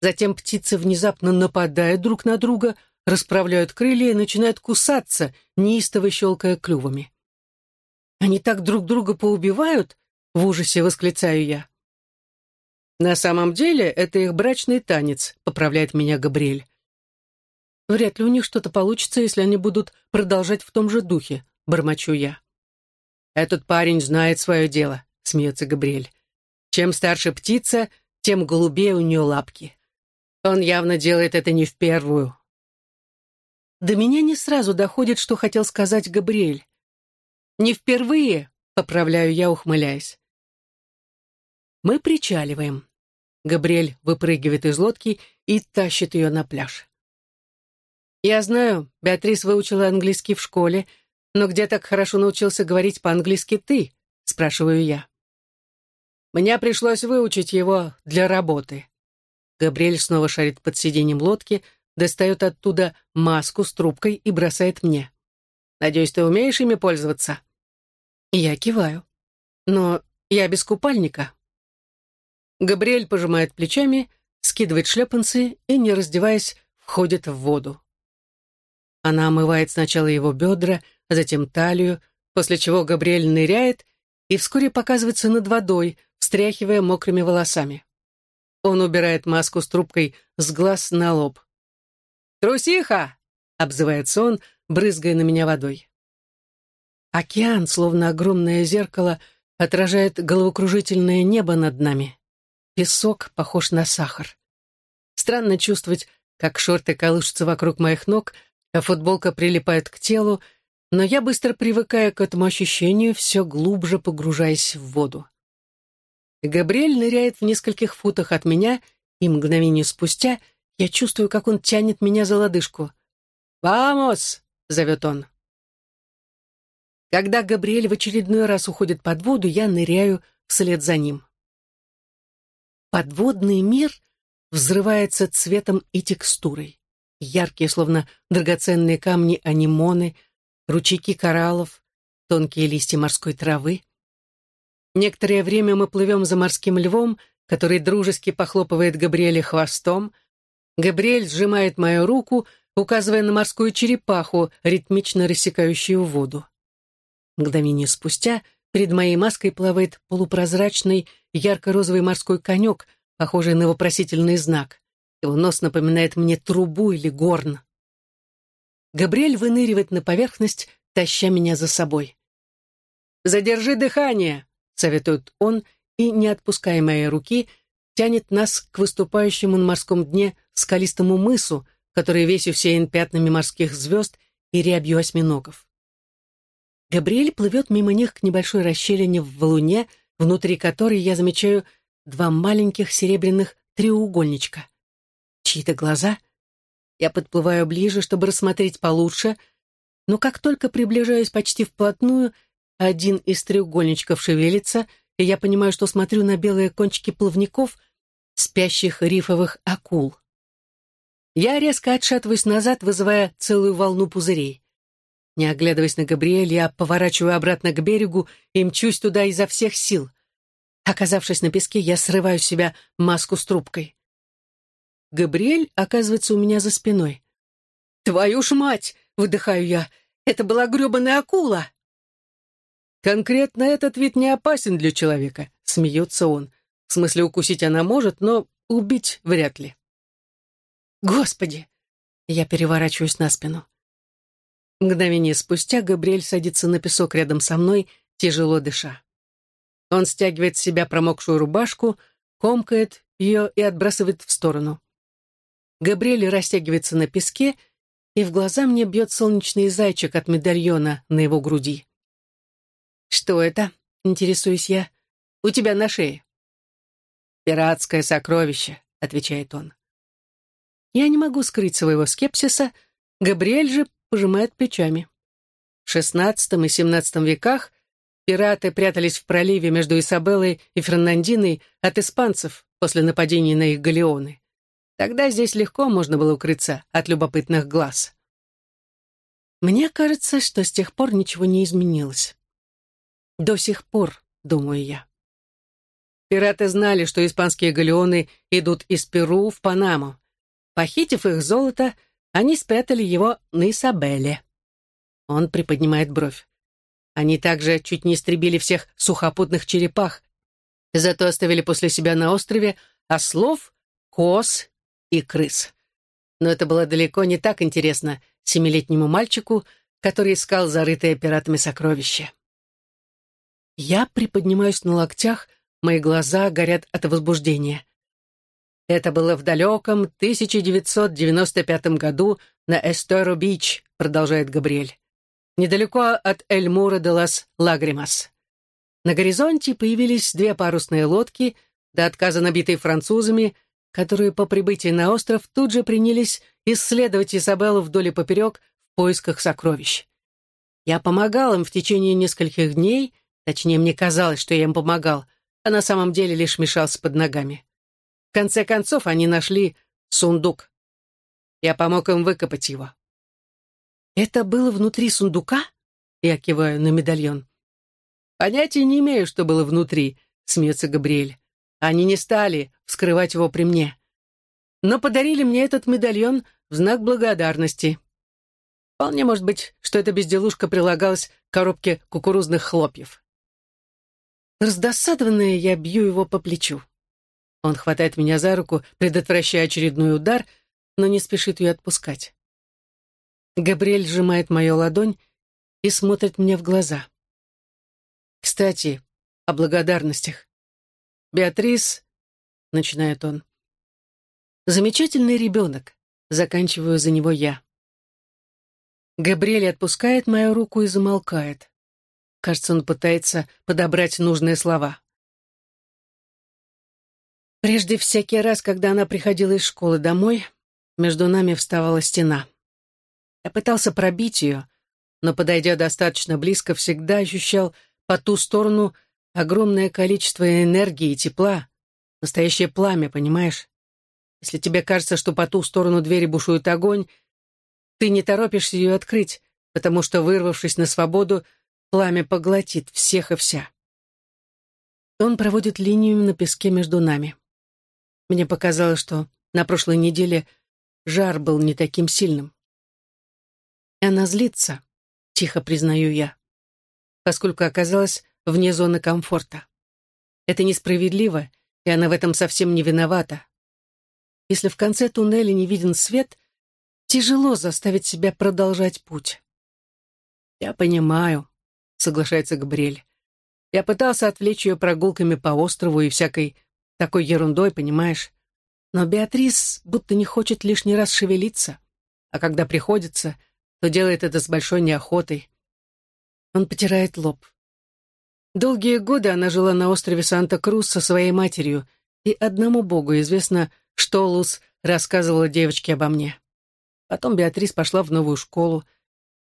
Затем птицы внезапно нападают друг на друга, расправляют крылья и начинают кусаться, неистово щелкая клювами. «Они так друг друга поубивают?» — в ужасе восклицаю я. «На самом деле это их брачный танец», — поправляет меня Габриэль. Вряд ли у них что-то получится, если они будут продолжать в том же духе, бормочу я. Этот парень знает свое дело, смеется Габриэль. Чем старше птица, тем голубее у нее лапки. Он явно делает это не в первую. До меня не сразу доходит, что хотел сказать Габриэль. Не впервые, поправляю я, ухмыляясь. Мы причаливаем. Габриэль выпрыгивает из лодки и тащит ее на пляж. «Я знаю, Беатрис выучила английский в школе, но где так хорошо научился говорить по-английски ты?» — спрашиваю я. «Мне пришлось выучить его для работы». Габриэль снова шарит под сиденьем лодки, достает оттуда маску с трубкой и бросает мне. «Надеюсь, ты умеешь ими пользоваться?» Я киваю. «Но я без купальника». Габриэль пожимает плечами, скидывает шлепанцы и, не раздеваясь, входит в воду. Она омывает сначала его бедра, затем талию, после чего Габриэль ныряет и вскоре показывается над водой, встряхивая мокрыми волосами. Он убирает маску с трубкой с глаз на лоб. «Трусиха!» — обзывается он, брызгая на меня водой. Океан, словно огромное зеркало, отражает головокружительное небо над нами. Песок похож на сахар. Странно чувствовать, как шорты колышутся вокруг моих ног, а футболка прилипает к телу, но я быстро привыкаю к этому ощущению, все глубже погружаясь в воду. Габриэль ныряет в нескольких футах от меня, и мгновение спустя я чувствую, как он тянет меня за лодыжку. «Вамос!» — зовет он. Когда Габриэль в очередной раз уходит под воду, я ныряю вслед за ним. Подводный мир взрывается цветом и текстурой яркие, словно драгоценные камни анимоны, ручейки кораллов, тонкие листья морской травы. Некоторое время мы плывем за морским львом, который дружески похлопывает Габриэле хвостом. Габриэль сжимает мою руку, указывая на морскую черепаху, ритмично рассекающую воду. Мгновение спустя перед моей маской плавает полупрозрачный ярко-розовый морской конек, похожий на вопросительный знак. Его нос напоминает мне трубу или горн. Габриэль выныривает на поверхность, таща меня за собой. «Задержи дыхание!» — советует он, и, не отпуская моей руки, тянет нас к выступающему на морском дне скалистому мысу, который весь усеян пятнами морских звезд и рябью осьминогов. Габриэль плывет мимо них к небольшой расщелине в валуне, внутри которой я замечаю два маленьких серебряных треугольничка чьи-то глаза. Я подплываю ближе, чтобы рассмотреть получше. но как только приближаюсь почти вплотную, один из треугольничков шевелится, и я понимаю, что смотрю на белые кончики плавников, спящих рифовых акул. Я резко отшатываюсь назад, вызывая целую волну пузырей. Не оглядываясь на Габриэль, я поворачиваю обратно к берегу и мчусь туда изо всех сил. Оказавшись на песке, я срываю с себя маску с трубкой. Габриэль оказывается у меня за спиной. «Твою ж мать!» — выдыхаю я. «Это была гребаная акула!» «Конкретно этот вид не опасен для человека», — смеется он. «В смысле, укусить она может, но убить вряд ли». «Господи!» Я переворачиваюсь на спину. Мгновение спустя Габриэль садится на песок рядом со мной, тяжело дыша. Он стягивает с себя промокшую рубашку, комкает ее и отбрасывает в сторону. Габриэль растягивается на песке, и в глаза мне бьет солнечный зайчик от медальона на его груди. «Что это?» — интересуюсь я. «У тебя на шее». «Пиратское сокровище», — отвечает он. Я не могу скрыть своего скепсиса, Габриэль же пожимает плечами. В XVI и XVII веках пираты прятались в проливе между Исабеллой и Фернандиной от испанцев после нападений на их галеоны. Тогда здесь легко можно было укрыться от любопытных глаз. Мне кажется, что с тех пор ничего не изменилось. До сих пор, думаю я. Пираты знали, что испанские галеоны идут из Перу в Панаму. Похитив их золото, они спрятали его на Исабеле. Он приподнимает бровь. Они также чуть не истребили всех сухопутных черепах, зато оставили после себя на острове ослов, коз и крыс. Но это было далеко не так интересно семилетнему мальчику, который искал зарытое пиратами сокровище. Я приподнимаюсь на локтях, мои глаза горят от возбуждения. Это было в далеком 1995 году на Эстеро-Бич, продолжает Габриэль. Недалеко от Эльмура де лас Лагримас. На горизонте появились две парусные лодки, до отказа набитые французами, которые по прибытии на остров тут же принялись исследовать Изабеллу вдоль и поперек в поисках сокровищ. Я помогал им в течение нескольких дней, точнее, мне казалось, что я им помогал, а на самом деле лишь мешался под ногами. В конце концов, они нашли сундук. Я помог им выкопать его. «Это было внутри сундука?» Я киваю на медальон. «Понятия не имею, что было внутри», — смеется Габриэль. «Они не стали вскрывать его при мне. Но подарили мне этот медальон в знак благодарности. Вполне может быть, что эта безделушка прилагалась к коробке кукурузных хлопьев». Раздосадованная, я бью его по плечу. Он хватает меня за руку, предотвращая очередной удар, но не спешит ее отпускать. Габриэль сжимает мою ладонь и смотрит мне в глаза. «Кстати, о благодарностях. Беатрис...» — начинает он. «Замечательный ребенок», — заканчиваю за него я. Габриэль отпускает мою руку и замолкает. Кажется, он пытается подобрать нужные слова. Прежде всякий раз, когда она приходила из школы домой, между нами вставала стена. Я пытался пробить ее, но, подойдя достаточно близко, всегда ощущал по ту сторону огромное количество энергии и тепла, настоящее пламя, понимаешь? Если тебе кажется, что по ту сторону двери бушует огонь, ты не торопишься ее открыть, потому что, вырвавшись на свободу, пламя поглотит всех и вся. Он проводит линию на песке между нами. Мне показалось, что на прошлой неделе жар был не таким сильным. Она злится, тихо признаю я, поскольку оказалась вне зоны комфорта. Это несправедливо, и она в этом совсем не виновата. Если в конце туннеля не виден свет, тяжело заставить себя продолжать путь. «Я понимаю», — соглашается Габриэль. Я пытался отвлечь ее прогулками по острову и всякой такой ерундой, понимаешь? Но Беатрис будто не хочет лишний раз шевелиться, а когда приходится, то делает это с большой неохотой. Он потирает лоб. Долгие годы она жила на острове Санта-Крус со своей матерью, и одному богу известно, что Лус рассказывала девочке обо мне. Потом Беатрис пошла в новую школу.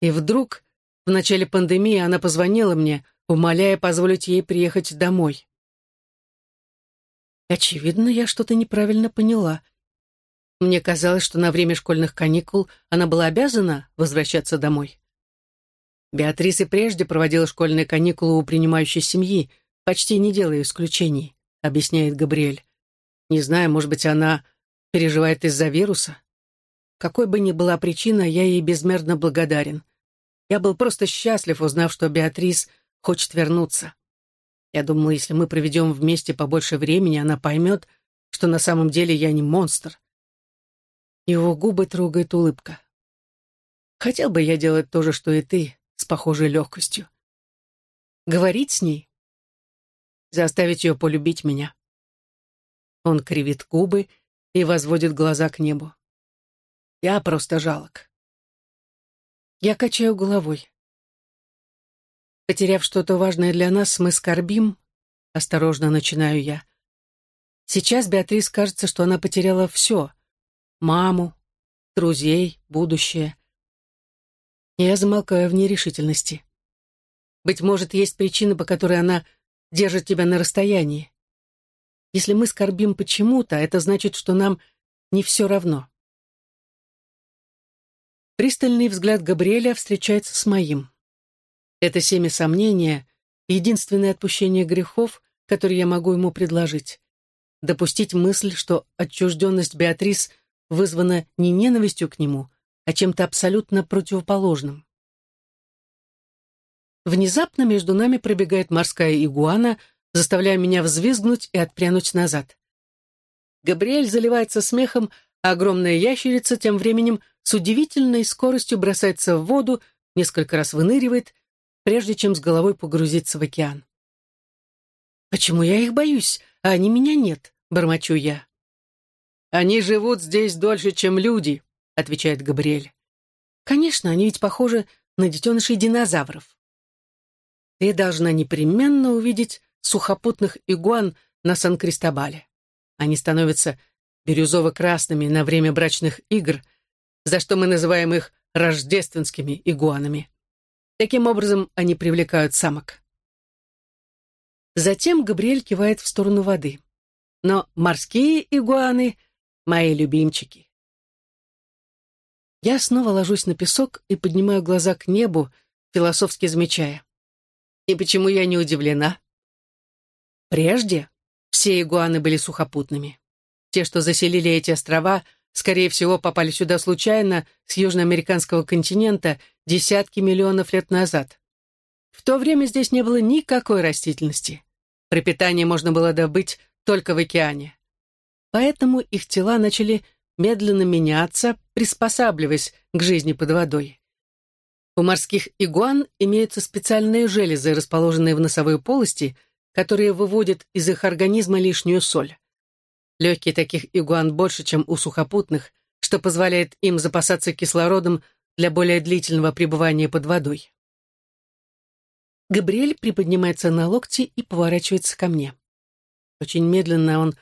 И вдруг, в начале пандемии, она позвонила мне, умоляя позволить ей приехать домой. Очевидно, я что-то неправильно поняла. Мне казалось, что на время школьных каникул она была обязана возвращаться домой. Беатрис и прежде проводила школьные каникулы у принимающей семьи, почти не делая исключений, объясняет Габриэль. Не знаю, может быть, она переживает из-за вируса. Какой бы ни была причина, я ей безмерно благодарен. Я был просто счастлив, узнав, что Беатрис хочет вернуться. Я думал, если мы проведем вместе побольше времени, она поймет, что на самом деле я не монстр. Его губы трогает улыбка. Хотел бы я делать то же, что и ты, с похожей легкостью. Говорить с ней? Заставить ее полюбить меня. Он кривит губы и возводит глаза к небу. Я просто жалок. Я качаю головой. Потеряв что-то важное для нас, мы скорбим, осторожно начинаю я. Сейчас Беатрис кажется, что она потеряла все. Маму, друзей, будущее. Я замолкаю в нерешительности. Быть может, есть причина, по которой она держит тебя на расстоянии. Если мы скорбим почему-то, это значит, что нам не все равно. Пристальный взгляд Габриэля встречается с моим. Это семя сомнения — единственное отпущение грехов, которое я могу ему предложить. Допустить мысль, что отчужденность Беатрис вызвана не ненавистью к нему, а чем-то абсолютно противоположным. Внезапно между нами пробегает морская игуана, заставляя меня взвизгнуть и отпрянуть назад. Габриэль заливается смехом, а огромная ящерица тем временем с удивительной скоростью бросается в воду, несколько раз выныривает, прежде чем с головой погрузиться в океан. «Почему я их боюсь, а они меня нет?» — бормочу я. «Они живут здесь дольше, чем люди», отвечает Габриэль. Конечно, они ведь похожи на детенышей динозавров. Ты должна непременно увидеть сухопутных игуан на Сан-Кристобале. Они становятся бирюзово-красными на время брачных игр, за что мы называем их рождественскими игуанами. Таким образом, они привлекают самок. Затем Габриэль кивает в сторону воды. Но морские игуаны — мои любимчики. Я снова ложусь на песок и поднимаю глаза к небу, философски замечая. И почему я не удивлена? Прежде все игуаны были сухопутными. Те, что заселили эти острова, скорее всего, попали сюда случайно с южноамериканского континента десятки миллионов лет назад. В то время здесь не было никакой растительности. Пропитание можно было добыть только в океане. Поэтому их тела начали медленно меняться, приспосабливаясь к жизни под водой. У морских игуан имеются специальные железы, расположенные в носовой полости, которые выводят из их организма лишнюю соль. Легкие таких игуан больше, чем у сухопутных, что позволяет им запасаться кислородом для более длительного пребывания под водой. Габриэль приподнимается на локти и поворачивается ко мне. Очень медленно он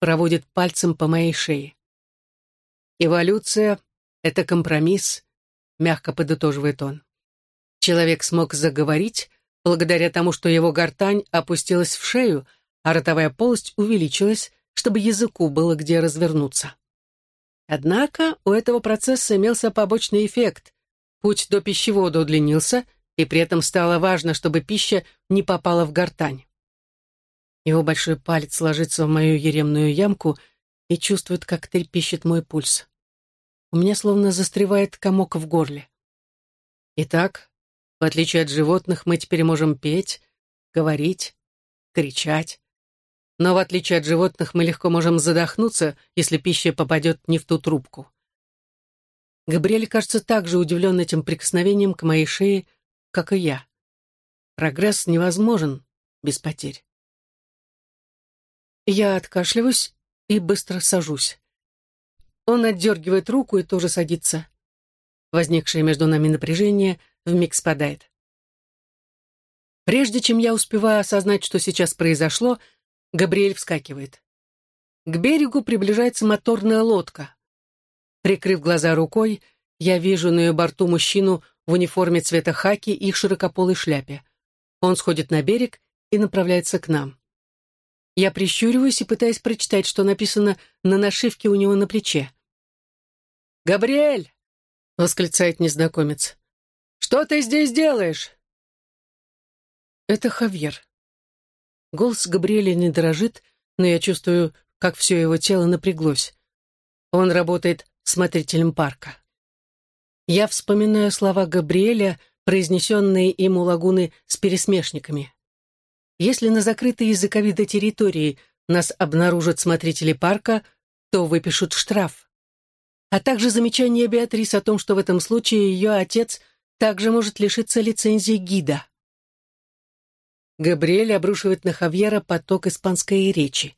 проводит пальцем по моей шее. «Эволюция — это компромисс», — мягко подытоживает он. Человек смог заговорить благодаря тому, что его гортань опустилась в шею, а ротовая полость увеличилась, чтобы языку было где развернуться. Однако у этого процесса имелся побочный эффект. Путь до пищевода удлинился, и при этом стало важно, чтобы пища не попала в гортань. Его большой палец ложится в мою еремную ямку и чувствует, как трепещет мой пульс. У меня словно застревает комок в горле. Итак, в отличие от животных, мы теперь можем петь, говорить, кричать. Но в отличие от животных, мы легко можем задохнуться, если пища попадет не в ту трубку. Габриэль кажется так же удивлен этим прикосновением к моей шее, как и я. Прогресс невозможен без потерь. Я откашливаюсь и быстро сажусь. Он отдергивает руку и тоже садится. Возникшее между нами напряжение вмиг спадает. Прежде чем я успеваю осознать, что сейчас произошло, Габриэль вскакивает. К берегу приближается моторная лодка. Прикрыв глаза рукой, я вижу на ее борту мужчину в униформе цвета хаки и широкополой шляпе. Он сходит на берег и направляется к нам. Я прищуриваюсь и пытаюсь прочитать, что написано на нашивке у него на плече. «Габриэль!» — восклицает незнакомец. «Что ты здесь делаешь?» Это Хавьер. Голос Габриэля не дрожит, но я чувствую, как все его тело напряглось. Он работает смотрителем парка. Я вспоминаю слова Габриэля, произнесенные им у лагуны с пересмешниками. Если на закрытой из-за территории нас обнаружат смотрители парка, то выпишут штраф. А также замечание Беатрис о том, что в этом случае ее отец также может лишиться лицензии гида. Габриэль обрушивает на Хавьера поток испанской речи.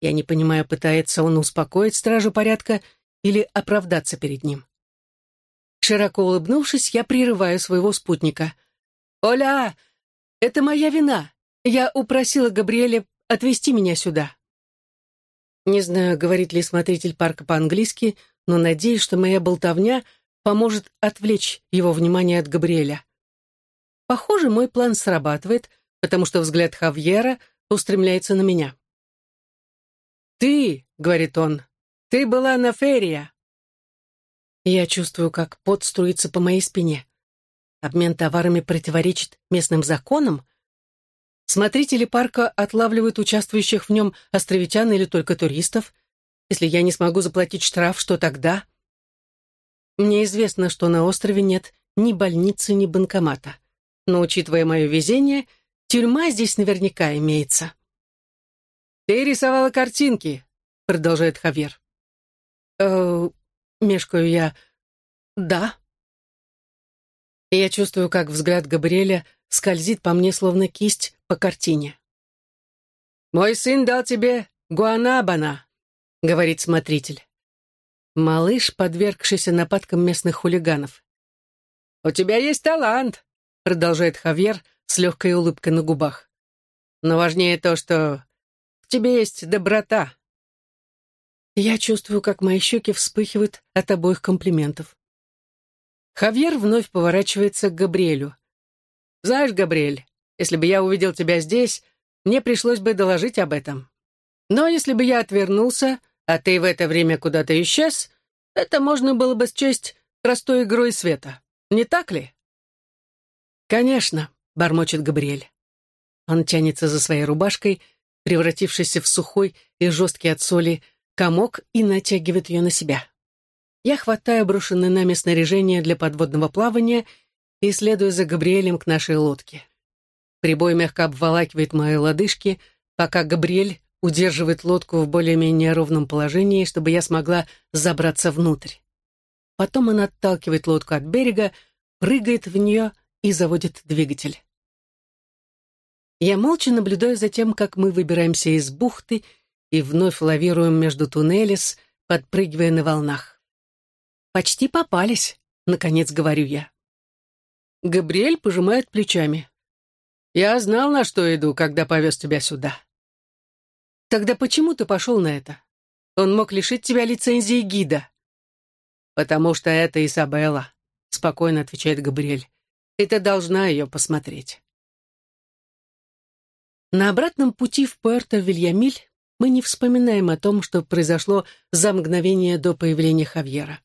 Я не понимаю, пытается он успокоить стражу порядка или оправдаться перед ним. Широко улыбнувшись, я прерываю своего спутника. «Оля, это моя вина. Я упросила Габриэля отвезти меня сюда». Не знаю, говорит ли смотритель парка по-английски, но надеюсь, что моя болтовня поможет отвлечь его внимание от Габриэля. Похоже, мой план срабатывает, потому что взгляд Хавьера устремляется на меня. «Ты», — говорит он, — «ты была на ферия». Я чувствую, как пот струится по моей спине. Обмен товарами противоречит местным законам. Смотрители парка отлавливают участвующих в нем островитян или только туристов. Если я не смогу заплатить штраф, что тогда? Мне известно, что на острове нет ни больницы, ни банкомата. Но, учитывая мое везение, тюрьма здесь наверняка имеется. «Ты рисовала картинки», — продолжает Хавьер. «Э, мешкаю я. Да. я чувствую, как взгляд Габриэля скользит по мне, словно кисть по картине. «Мой сын дал тебе гуанабана», — говорит смотритель. Малыш, подвергшийся нападкам местных хулиганов. «У тебя есть талант», — продолжает Хавьер с легкой улыбкой на губах. «Но важнее то, что тебе есть доброта». Я чувствую, как мои щеки вспыхивают от обоих комплиментов. Хавьер вновь поворачивается к Габриэлю. «Знаешь, Габриэль, если бы я увидел тебя здесь, мне пришлось бы доложить об этом. Но если бы я отвернулся, а ты в это время куда-то исчез, это можно было бы счесть простой игрой света. Не так ли?» «Конечно», — бормочет Габриэль. Он тянется за своей рубашкой, превратившийся в сухой и жесткий от соли комок, и натягивает ее на себя. Я хватаю брошенное нами снаряжение для подводного плавания и следую за Габриэлем к нашей лодке. Прибой мягко обволакивает мои лодыжки, пока Габриэль удерживает лодку в более-менее ровном положении, чтобы я смогла забраться внутрь. Потом он отталкивает лодку от берега, прыгает в нее и заводит двигатель. Я молча наблюдаю за тем, как мы выбираемся из бухты и вновь лавируем между туннелес, подпрыгивая на волнах. «Почти попались», — наконец говорю я. Габриэль пожимает плечами. «Я знал, на что иду, когда повез тебя сюда». «Тогда почему ты пошел на это? Он мог лишить тебя лицензии гида». «Потому что это Изабелла», — спокойно отвечает Габриэль. «И ты должна ее посмотреть». На обратном пути в Пуэрто-Вильямиль мы не вспоминаем о том, что произошло за мгновение до появления Хавьера.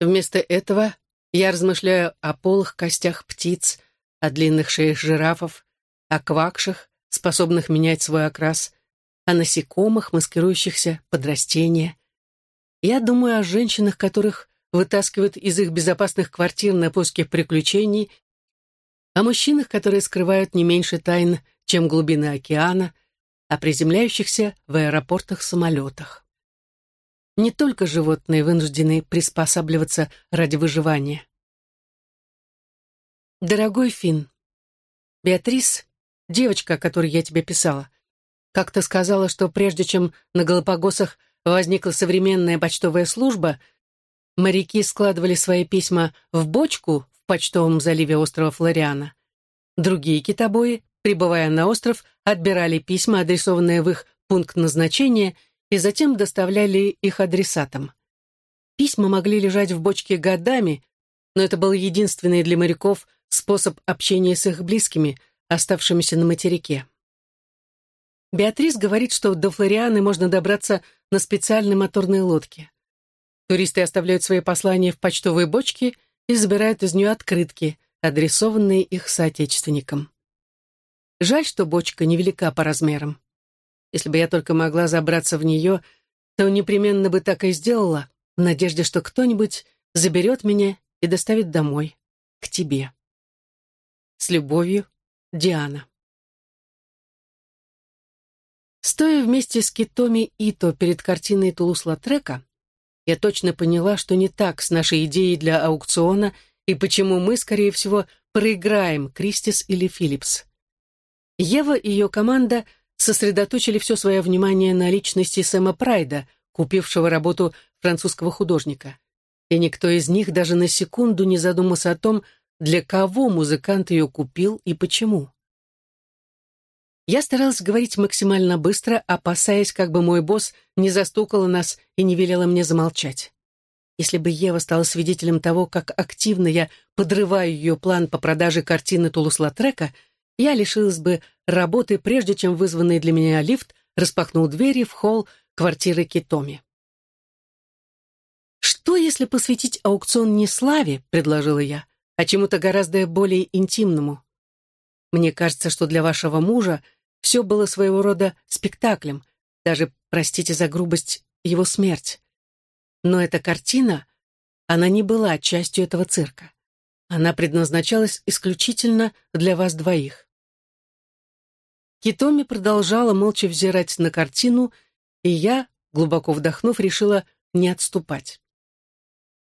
Вместо этого я размышляю о полых костях птиц, о длинных шеях жирафов, о квакшах, способных менять свой окрас, о насекомых, маскирующихся под растения. Я думаю о женщинах, которых вытаскивают из их безопасных квартир на поиске приключений, о мужчинах, которые скрывают не меньше тайн, чем глубины океана, о приземляющихся в аэропортах самолетах. Не только животные вынуждены приспосабливаться ради выживания. Дорогой Финн, Беатрис, девочка, о которой я тебе писала, как-то сказала, что прежде чем на Галапагосах возникла современная почтовая служба, моряки складывали свои письма в бочку в почтовом заливе острова Флориана. Другие китобои прибывая на остров, отбирали письма, адресованные в их пункт назначения, и затем доставляли их адресатам. Письма могли лежать в бочке годами, но это был единственный для моряков способ общения с их близкими, оставшимися на материке. Беатрис говорит, что до Флорианы можно добраться на специальной моторной лодке. Туристы оставляют свои послания в почтовые бочки и забирают из нее открытки, адресованные их соотечественникам. Жаль, что бочка невелика по размерам. Если бы я только могла забраться в нее, то непременно бы так и сделала, в надежде, что кто-нибудь заберет меня и доставит домой, к тебе. С любовью, Диана. Стоя вместе с Китоми Ито перед картиной Тулус-Латрека, я точно поняла, что не так с нашей идеей для аукциона и почему мы, скорее всего, проиграем Кристис или Филлипс. Ева и ее команда сосредоточили все свое внимание на личности Сэма Прайда, купившего работу французского художника. И никто из них даже на секунду не задумался о том, для кого музыкант ее купил и почему. Я старалась говорить максимально быстро, опасаясь, как бы мой босс не застукала нас и не велела мне замолчать. Если бы Ева стала свидетелем того, как активно я подрываю ее план по продаже картины Тулус-Латрека, я лишилась бы работы, прежде чем вызванный для меня лифт распахнул двери в холл квартиры Китоми. «Что, если посвятить аукцион не славе?» — предложила я, «а чему-то гораздо более интимному? Мне кажется, что для вашего мужа все было своего рода спектаклем, даже, простите за грубость, его смерть. Но эта картина, она не была частью этого цирка. Она предназначалась исключительно для вас двоих. Китоми продолжала молча взирать на картину, и я, глубоко вдохнув, решила не отступать.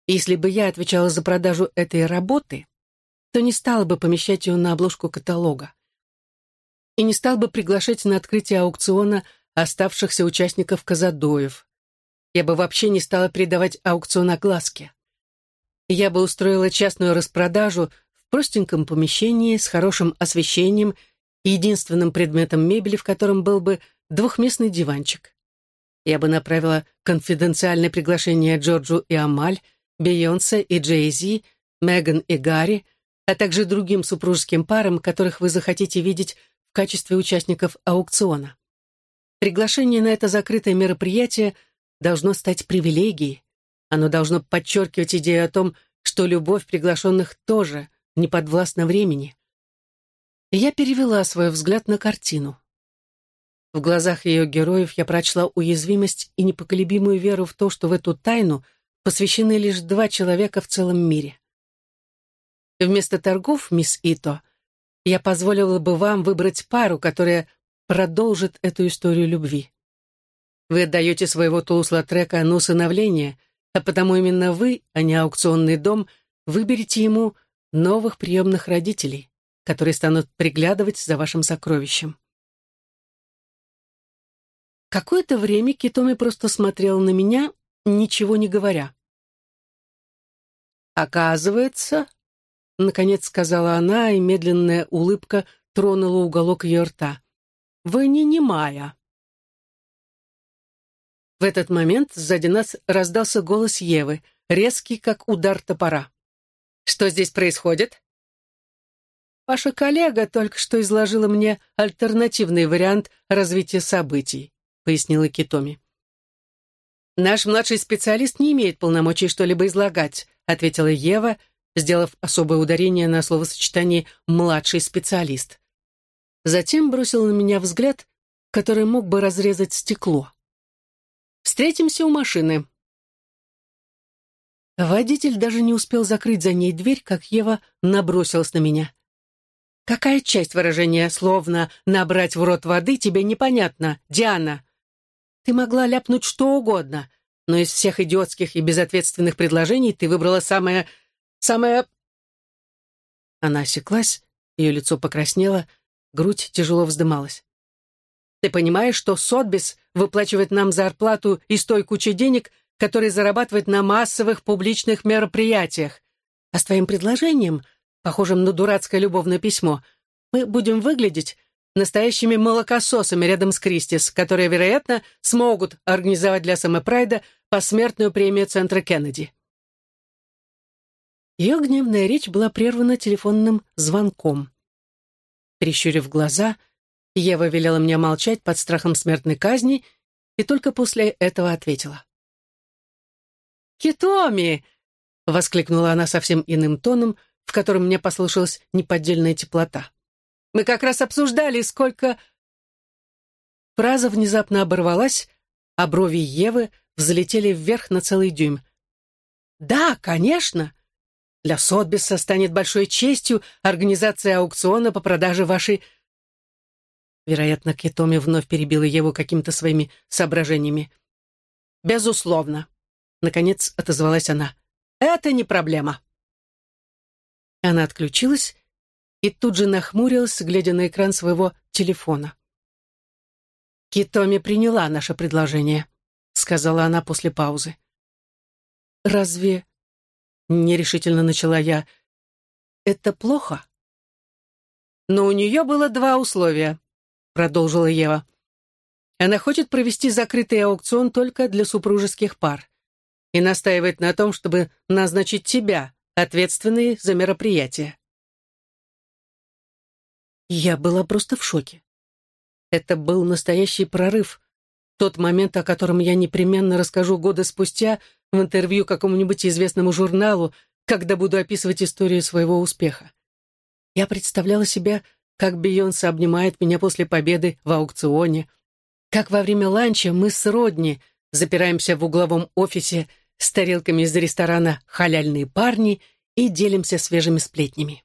Если бы я отвечала за продажу этой работы, то не стала бы помещать ее на обложку каталога и не стал бы приглашать на открытие аукциона оставшихся участников Казадоев. Я бы вообще не стала передавать аукцион огласке. Я бы устроила частную распродажу в простеньком помещении с хорошим освещением единственным предметом мебели, в котором был бы двухместный диванчик. Я бы направила конфиденциальное приглашение Джорджу и Амаль, Бейонсе и Джей-Зи, Меган и Гарри, а также другим супружеским парам, которых вы захотите видеть качестве участников аукциона. Приглашение на это закрытое мероприятие должно стать привилегией. Оно должно подчеркивать идею о том, что любовь приглашенных тоже не подвластна времени я перевела свой взгляд на картину. В глазах ее героев я прочла уязвимость и непоколебимую веру в то, что в эту тайну посвящены лишь два человека в целом мире. Вместо торгов, мисс Ито, я позволила бы вам выбрать пару, которая продолжит эту историю любви. Вы отдаете своего Тулус-Латрека на усыновление, а потому именно вы, а не аукционный дом, выберете ему новых приемных родителей которые станут приглядывать за вашим сокровищем. Какое-то время Китоми просто смотрел на меня, ничего не говоря. «Оказывается», — наконец сказала она, и медленная улыбка тронула уголок ее рта, — «вы не немая». В этот момент сзади нас раздался голос Евы, резкий, как удар топора. «Что здесь происходит?» Ваша коллега только что изложила мне альтернативный вариант развития событий», — пояснила Китоми. «Наш младший специалист не имеет полномочий что-либо излагать», — ответила Ева, сделав особое ударение на словосочетание «младший специалист». Затем бросила на меня взгляд, который мог бы разрезать стекло. «Встретимся у машины». Водитель даже не успел закрыть за ней дверь, как Ева набросилась на меня. Какая часть выражения словно «набрать в рот воды» тебе непонятна, Диана? Ты могла ляпнуть что угодно, но из всех идиотских и безответственных предложений ты выбрала самое... самое... Она осеклась, ее лицо покраснело, грудь тяжело вздымалась. Ты понимаешь, что Сотбис выплачивает нам зарплату из той кучи денег, которые зарабатывает на массовых публичных мероприятиях. А с твоим предложением похожим на дурацкое любовное письмо, мы будем выглядеть настоящими молокососами рядом с Кристис, которые, вероятно, смогут организовать для Сэма Прайда посмертную премию Центра Кеннеди. Ее гневная речь была прервана телефонным звонком. Прищурив глаза, Ева велела мне молчать под страхом смертной казни и только после этого ответила. «Китоми!» — воскликнула она совсем иным тоном, в котором мне послышалась неподдельная теплота. «Мы как раз обсуждали, сколько...» Фраза внезапно оборвалась, а брови Евы взлетели вверх на целый дюйм. «Да, конечно. Для Сотбиса станет большой честью организация аукциона по продаже вашей...» Вероятно, Китоми вновь перебила Еву какими-то своими соображениями. «Безусловно», — наконец отозвалась она. «Это не проблема». Она отключилась и тут же нахмурилась, глядя на экран своего телефона. «Китоми приняла наше предложение», — сказала она после паузы. «Разве...» — нерешительно начала я. «Это плохо?» «Но у нее было два условия», — продолжила Ева. «Она хочет провести закрытый аукцион только для супружеских пар и настаивает на том, чтобы назначить тебя, ответственной за мероприятие». Я была просто в шоке. Это был настоящий прорыв. Тот момент, о котором я непременно расскажу года спустя в интервью какому-нибудь известному журналу, когда буду описывать историю своего успеха. Я представляла себя, как Бейонсе обнимает меня после победы в аукционе, как во время ланча мы с Родни запираемся в угловом офисе с тарелками из ресторана «Халяльные парни» и делимся свежими сплетнями.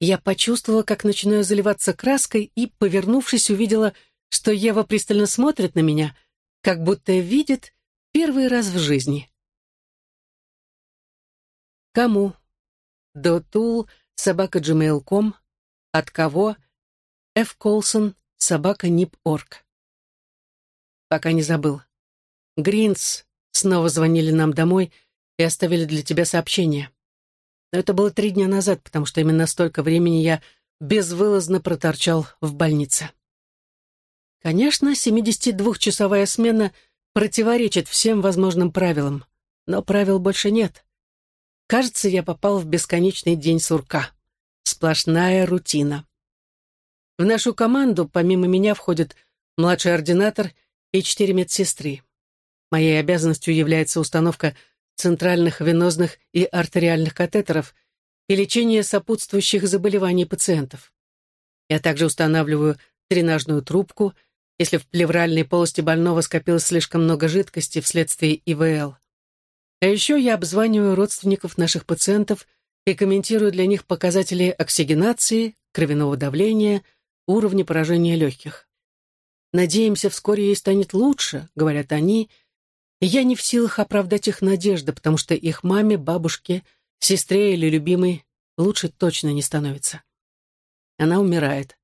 Я почувствовала, как начинаю заливаться краской, и, повернувшись, увидела, что Ева пристально смотрит на меня, как будто видит первый раз в жизни. Кому? Дотул, собака gmail.com. От кого? Ф. Колсон, собака нип.орг. Пока не забыл. Гринс снова звонили нам домой и оставили для тебя сообщение. Но это было три дня назад, потому что именно столько времени я безвылазно проторчал в больнице. Конечно, 72-часовая смена противоречит всем возможным правилам, но правил больше нет. Кажется, я попал в бесконечный день сурка. Сплошная рутина. В нашу команду помимо меня входит младший ординатор и четыре медсестры. Моей обязанностью является установка центральных венозных и артериальных катетеров и лечение сопутствующих заболеваний пациентов. Я также устанавливаю дренажную трубку, если в плевральной полости больного скопилось слишком много жидкости вследствие ИВЛ. А еще я обзваниваю родственников наших пациентов и комментирую для них показатели оксигенации, кровяного давления, уровня поражения легких. Надеемся, вскоре ей станет лучше, говорят они, и я не в силах оправдать их надежды, потому что их маме, бабушке, сестре или любимой лучше точно не становится. Она умирает.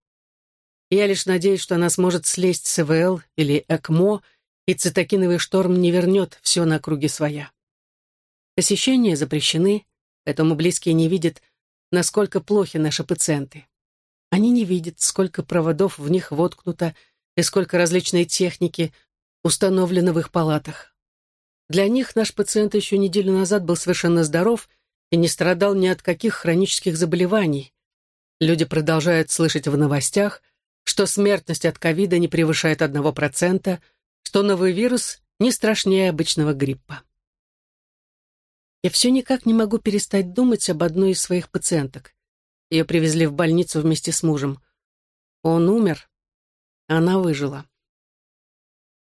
Я лишь надеюсь, что она сможет слезть с ИВЛ или ЭКМО, и цитокиновый шторм не вернет все на круги своя. Посещения запрещены, поэтому близкие не видят, насколько плохи наши пациенты. Они не видят, сколько проводов в них воткнуто и сколько различной техники установлено в их палатах. Для них наш пациент еще неделю назад был совершенно здоров и не страдал ни от каких хронических заболеваний. Люди продолжают слышать в новостях, что смертность от ковида не превышает 1%, что новый вирус не страшнее обычного гриппа. Я все никак не могу перестать думать об одной из своих пациенток. Ее привезли в больницу вместе с мужем. Он умер, она выжила.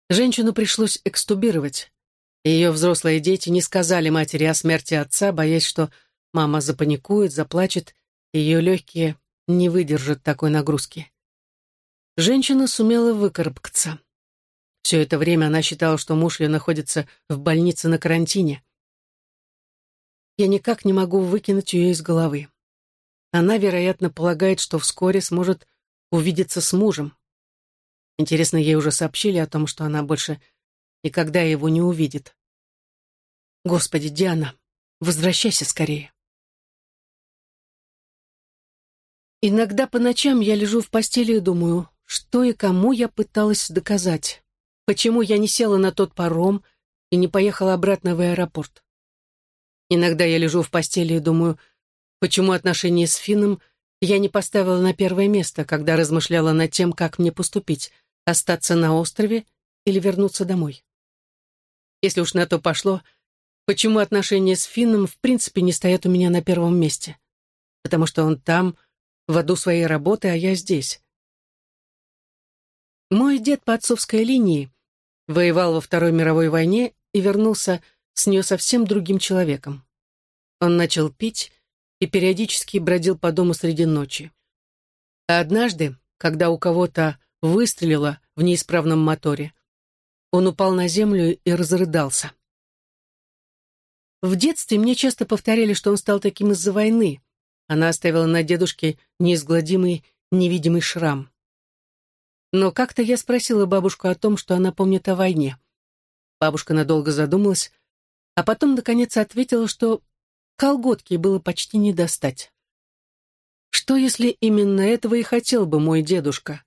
Женщину пришлось экстубировать, ее взрослые дети не сказали матери о смерти отца, боясь, что мама запаникует, заплачет, и ее легкие не выдержат такой нагрузки. Женщина сумела выкарабкаться. Все это время она считала, что муж ее находится в больнице на карантине. Я никак не могу выкинуть ее из головы. Она, вероятно, полагает, что вскоре сможет увидеться с мужем. Интересно, ей уже сообщили о том, что она больше никогда его не увидит. Господи, Диана, возвращайся скорее. Иногда по ночам я лежу в постели и думаю, что и кому я пыталась доказать. Почему я не села на тот паром и не поехала обратно в аэропорт? Иногда я лежу в постели и думаю, почему отношения с Финном я не поставила на первое место, когда размышляла над тем, как мне поступить, остаться на острове или вернуться домой. Если уж на то пошло, почему отношения с Финном в принципе не стоят у меня на первом месте? Потому что он там, в аду своей работы, а я здесь. Мой дед по отцовской линии воевал во Второй мировой войне и вернулся с нее совсем другим человеком. Он начал пить и периодически бродил по дому среди ночи. А однажды, когда у кого-то выстрелило в неисправном моторе, он упал на землю и разрыдался. В детстве мне часто повторяли, что он стал таким из-за войны. Она оставила на дедушке неизгладимый невидимый шрам. Но как-то я спросила бабушку о том, что она помнит о войне. Бабушка надолго задумалась, а потом, наконец, ответила, что колготки было почти не достать. Что, если именно этого и хотел бы мой дедушка?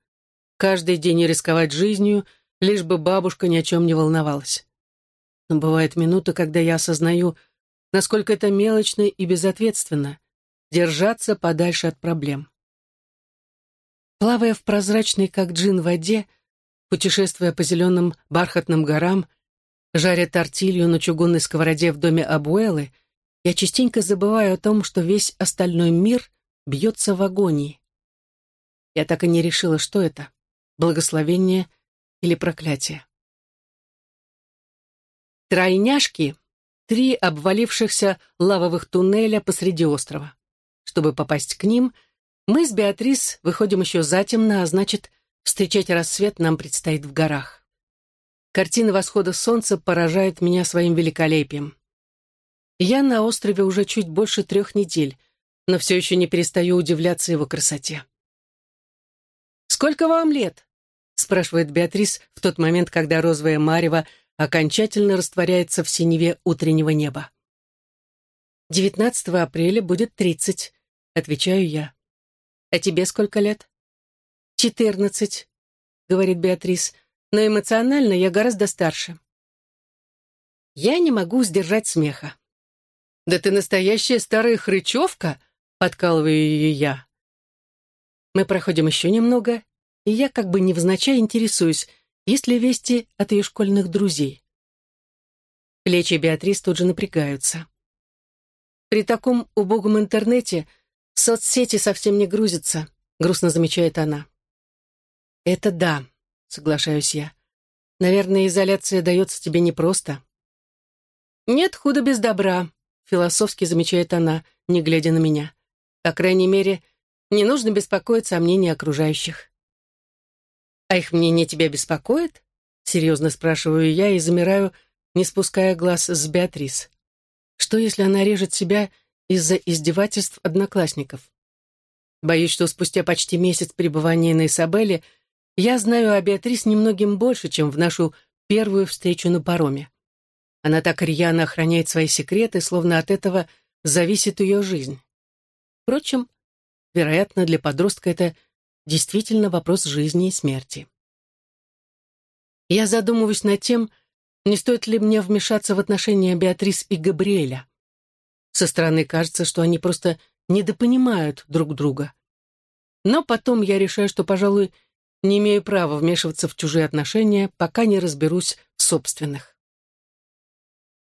Каждый день рисковать жизнью, лишь бы бабушка ни о чем не волновалась. Но бывают минуты, когда я осознаю, насколько это мелочно и безответственно — держаться подальше от проблем. Плавая в прозрачной, как джин, воде, путешествуя по зеленым бархатным горам, жаря тортилью на чугунной сковороде в доме Абуэлы, я частенько забываю о том, что весь остальной мир бьется в агонии. Я так и не решила, что это — благословение или проклятие. Тройняшки — три обвалившихся лавовых туннеля посреди острова. Чтобы попасть к ним — мы с Беатрис выходим еще затемно, а значит, встречать рассвет нам предстоит в горах. Картина восхода солнца поражает меня своим великолепием. Я на острове уже чуть больше трех недель, но все еще не перестаю удивляться его красоте. «Сколько вам лет?» — спрашивает Беатрис в тот момент, когда розовая марево окончательно растворяется в синеве утреннего неба. «19 апреля будет тридцать», — отвечаю я. А тебе сколько лет? Четырнадцать, говорит Беатрис, но эмоционально я гораздо старше. Я не могу сдержать смеха. Да ты настоящая старая хрычевка, подкалываю ее я. Мы проходим еще немного, и я как бы невзначай интересуюсь, есть ли вести от ее школьных друзей. Плечи Беатрис тут же напрягаются. При таком убогом интернете Соцсети совсем не грузятся, грустно замечает она. Это да, соглашаюсь я. Наверное, изоляция дается тебе непросто. Нет худа без добра, философски замечает она, не глядя на меня. По крайней мере, не нужно беспокоиться о мнении окружающих. А их мнение тебя беспокоит? Серьезно спрашиваю я и замираю, не спуская глаз с Беатрис. Что, если она режет себя из-за издевательств одноклассников. Боюсь, что спустя почти месяц пребывания на Исабеле я знаю о Беатрис немногим больше, чем в нашу первую встречу на пароме. Она так рьяно охраняет свои секреты, словно от этого зависит ее жизнь. Впрочем, вероятно, для подростка это действительно вопрос жизни и смерти. Я задумываюсь над тем, не стоит ли мне вмешаться в отношения Беатрис и Габриэля. Со стороны кажется, что они просто недопонимают друг друга. Но потом я решаю, что, пожалуй, не имею права вмешиваться в чужие отношения, пока не разберусь в собственных.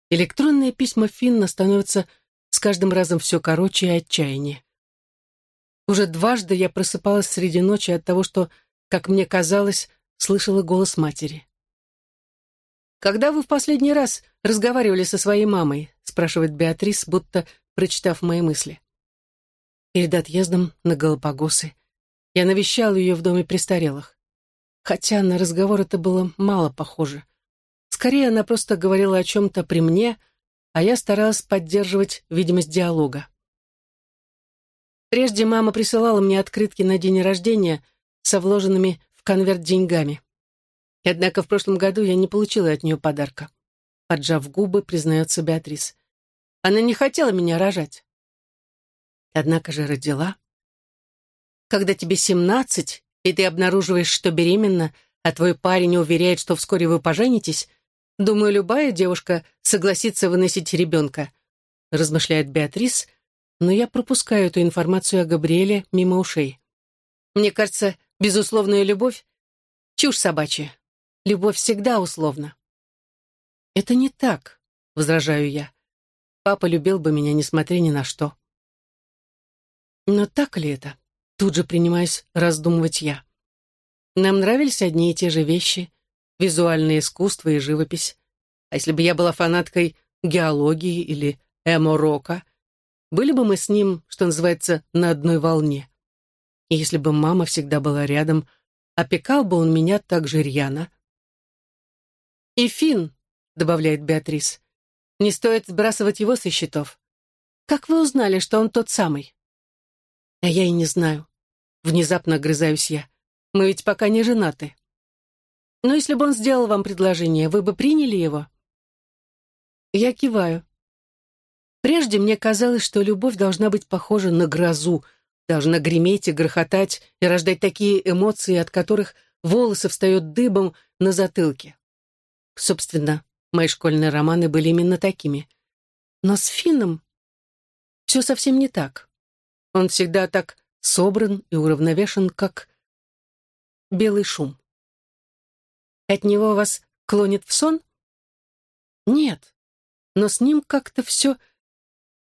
Электронные письма Финна становятся с каждым разом все короче и отчаяннее. Уже дважды я просыпалась среди ночи от того, что, как мне казалось, слышала голос матери. «Когда вы в последний раз разговаривали со своей мамой?» спрашивает Беатрис, будто прочитав мои мысли. Перед отъездом на Галапагосы я навещал ее в доме престарелых. Хотя на разговор это было мало похоже. Скорее, она просто говорила о чем-то при мне, а я старалась поддерживать видимость диалога. Прежде мама присылала мне открытки на день рождения со вложенными в конверт деньгами. Однако в прошлом году я не получила от нее подарка. Поджав губы, признается Беатрис. Она не хотела меня рожать. Однако же родила. Когда тебе семнадцать, и ты обнаруживаешь, что беременна, а твой парень уверяет, что вскоре вы поженитесь, думаю, любая девушка согласится выносить ребенка. размышляет Беатрис, но я пропускаю эту информацию о Габриэле мимо ушей. Мне кажется, безусловная любовь — чушь собачья. Любовь всегда условна. «Это не так», — возражаю я. «Папа любил бы меня, несмотря ни на что». Но так ли это? Тут же принимаюсь раздумывать я. Нам нравились одни и те же вещи, визуальное искусство и живопись. А если бы я была фанаткой геологии или эмо-рока, были бы мы с ним, что называется, на одной волне. И если бы мама всегда была рядом, опекал бы он меня так же рьяно. «И Финн», — добавляет Беатрис, — «не стоит сбрасывать его со счетов. Как вы узнали, что он тот самый?» «А я и не знаю». Внезапно огрызаюсь я. Мы ведь пока не женаты. Но если бы он сделал вам предложение, вы бы приняли его? Я киваю. Прежде мне казалось, что любовь должна быть похожа на грозу, должна греметь и грохотать и рождать такие эмоции, от которых волосы встают дыбом на затылке. Собственно, мои школьные романы были именно такими. Но с Финном все совсем не так. Он всегда так собран и уравновешен, как белый шум. От него вас клонит в сон? Нет, но с ним как-то все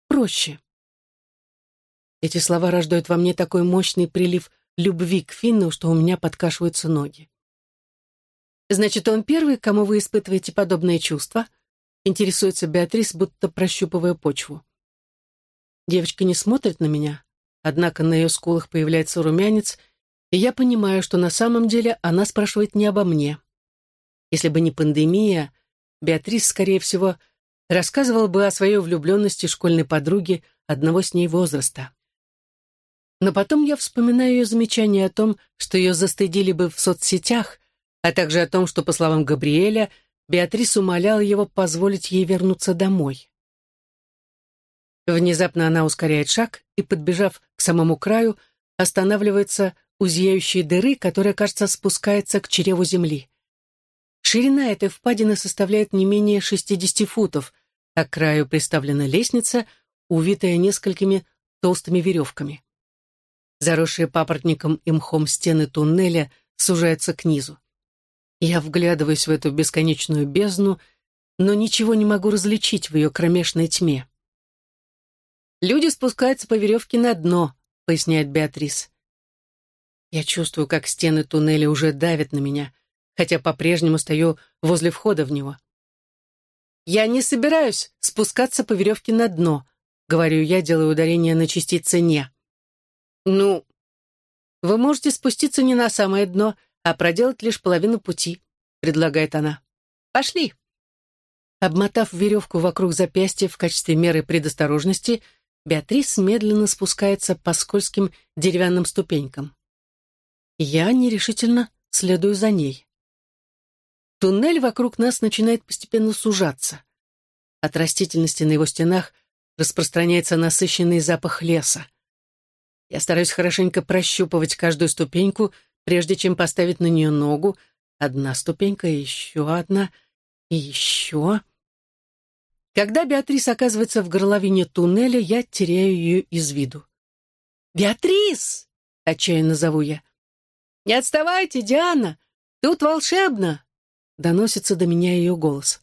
проще. Эти слова рождают во мне такой мощный прилив любви к Финну, что у меня подкашиваются ноги. «Значит, он первый, кому вы испытываете подобные чувства?» Интересуется Беатрис, будто прощупывая почву. Девочка не смотрит на меня, однако на ее скулах появляется румянец, и я понимаю, что на самом деле она спрашивает не обо мне. Если бы не пандемия, Беатрис, скорее всего, рассказывала бы о своей влюбленности школьной подруги одного с ней возраста. Но потом я вспоминаю ее замечание о том, что ее застыдили бы в соцсетях, а также о том, что, по словам Габриэля, Беатрис умоляла его позволить ей вернуться домой. Внезапно она ускоряет шаг и, подбежав к самому краю, останавливается у зияющей дыры, которая, кажется, спускается к чреву земли. Ширина этой впадины составляет не менее 60 футов, а к краю приставлена лестница, увитая несколькими толстыми веревками. Заросшие папоротником и мхом стены туннеля сужаются к низу. Я вглядываюсь в эту бесконечную бездну, но ничего не могу различить в ее кромешной тьме. «Люди спускаются по веревке на дно», — поясняет Беатрис. Я чувствую, как стены туннеля уже давят на меня, хотя по-прежнему стою возле входа в него. «Я не собираюсь спускаться по веревке на дно», — говорю я, делая ударение на частице «не». «Ну, вы можете спуститься не на самое дно, а проделать лишь половину пути», — предлагает она. «Пошли». Обмотав веревку вокруг запястья в качестве меры предосторожности, Беатрис медленно спускается по скользким деревянным ступенькам. Я нерешительно следую за ней. Туннель вокруг нас начинает постепенно сужаться. От растительности на его стенах распространяется насыщенный запах леса. Я стараюсь хорошенько прощупывать каждую ступеньку, прежде чем поставить на нее ногу. Одна ступенька, еще одна, и еще. Когда Беатрис оказывается в горловине туннеля, я теряю ее из виду. «Беатрис!» — отчаянно зову я. «Не отставайте, Диана! Тут волшебно!» Доносится до меня ее голос.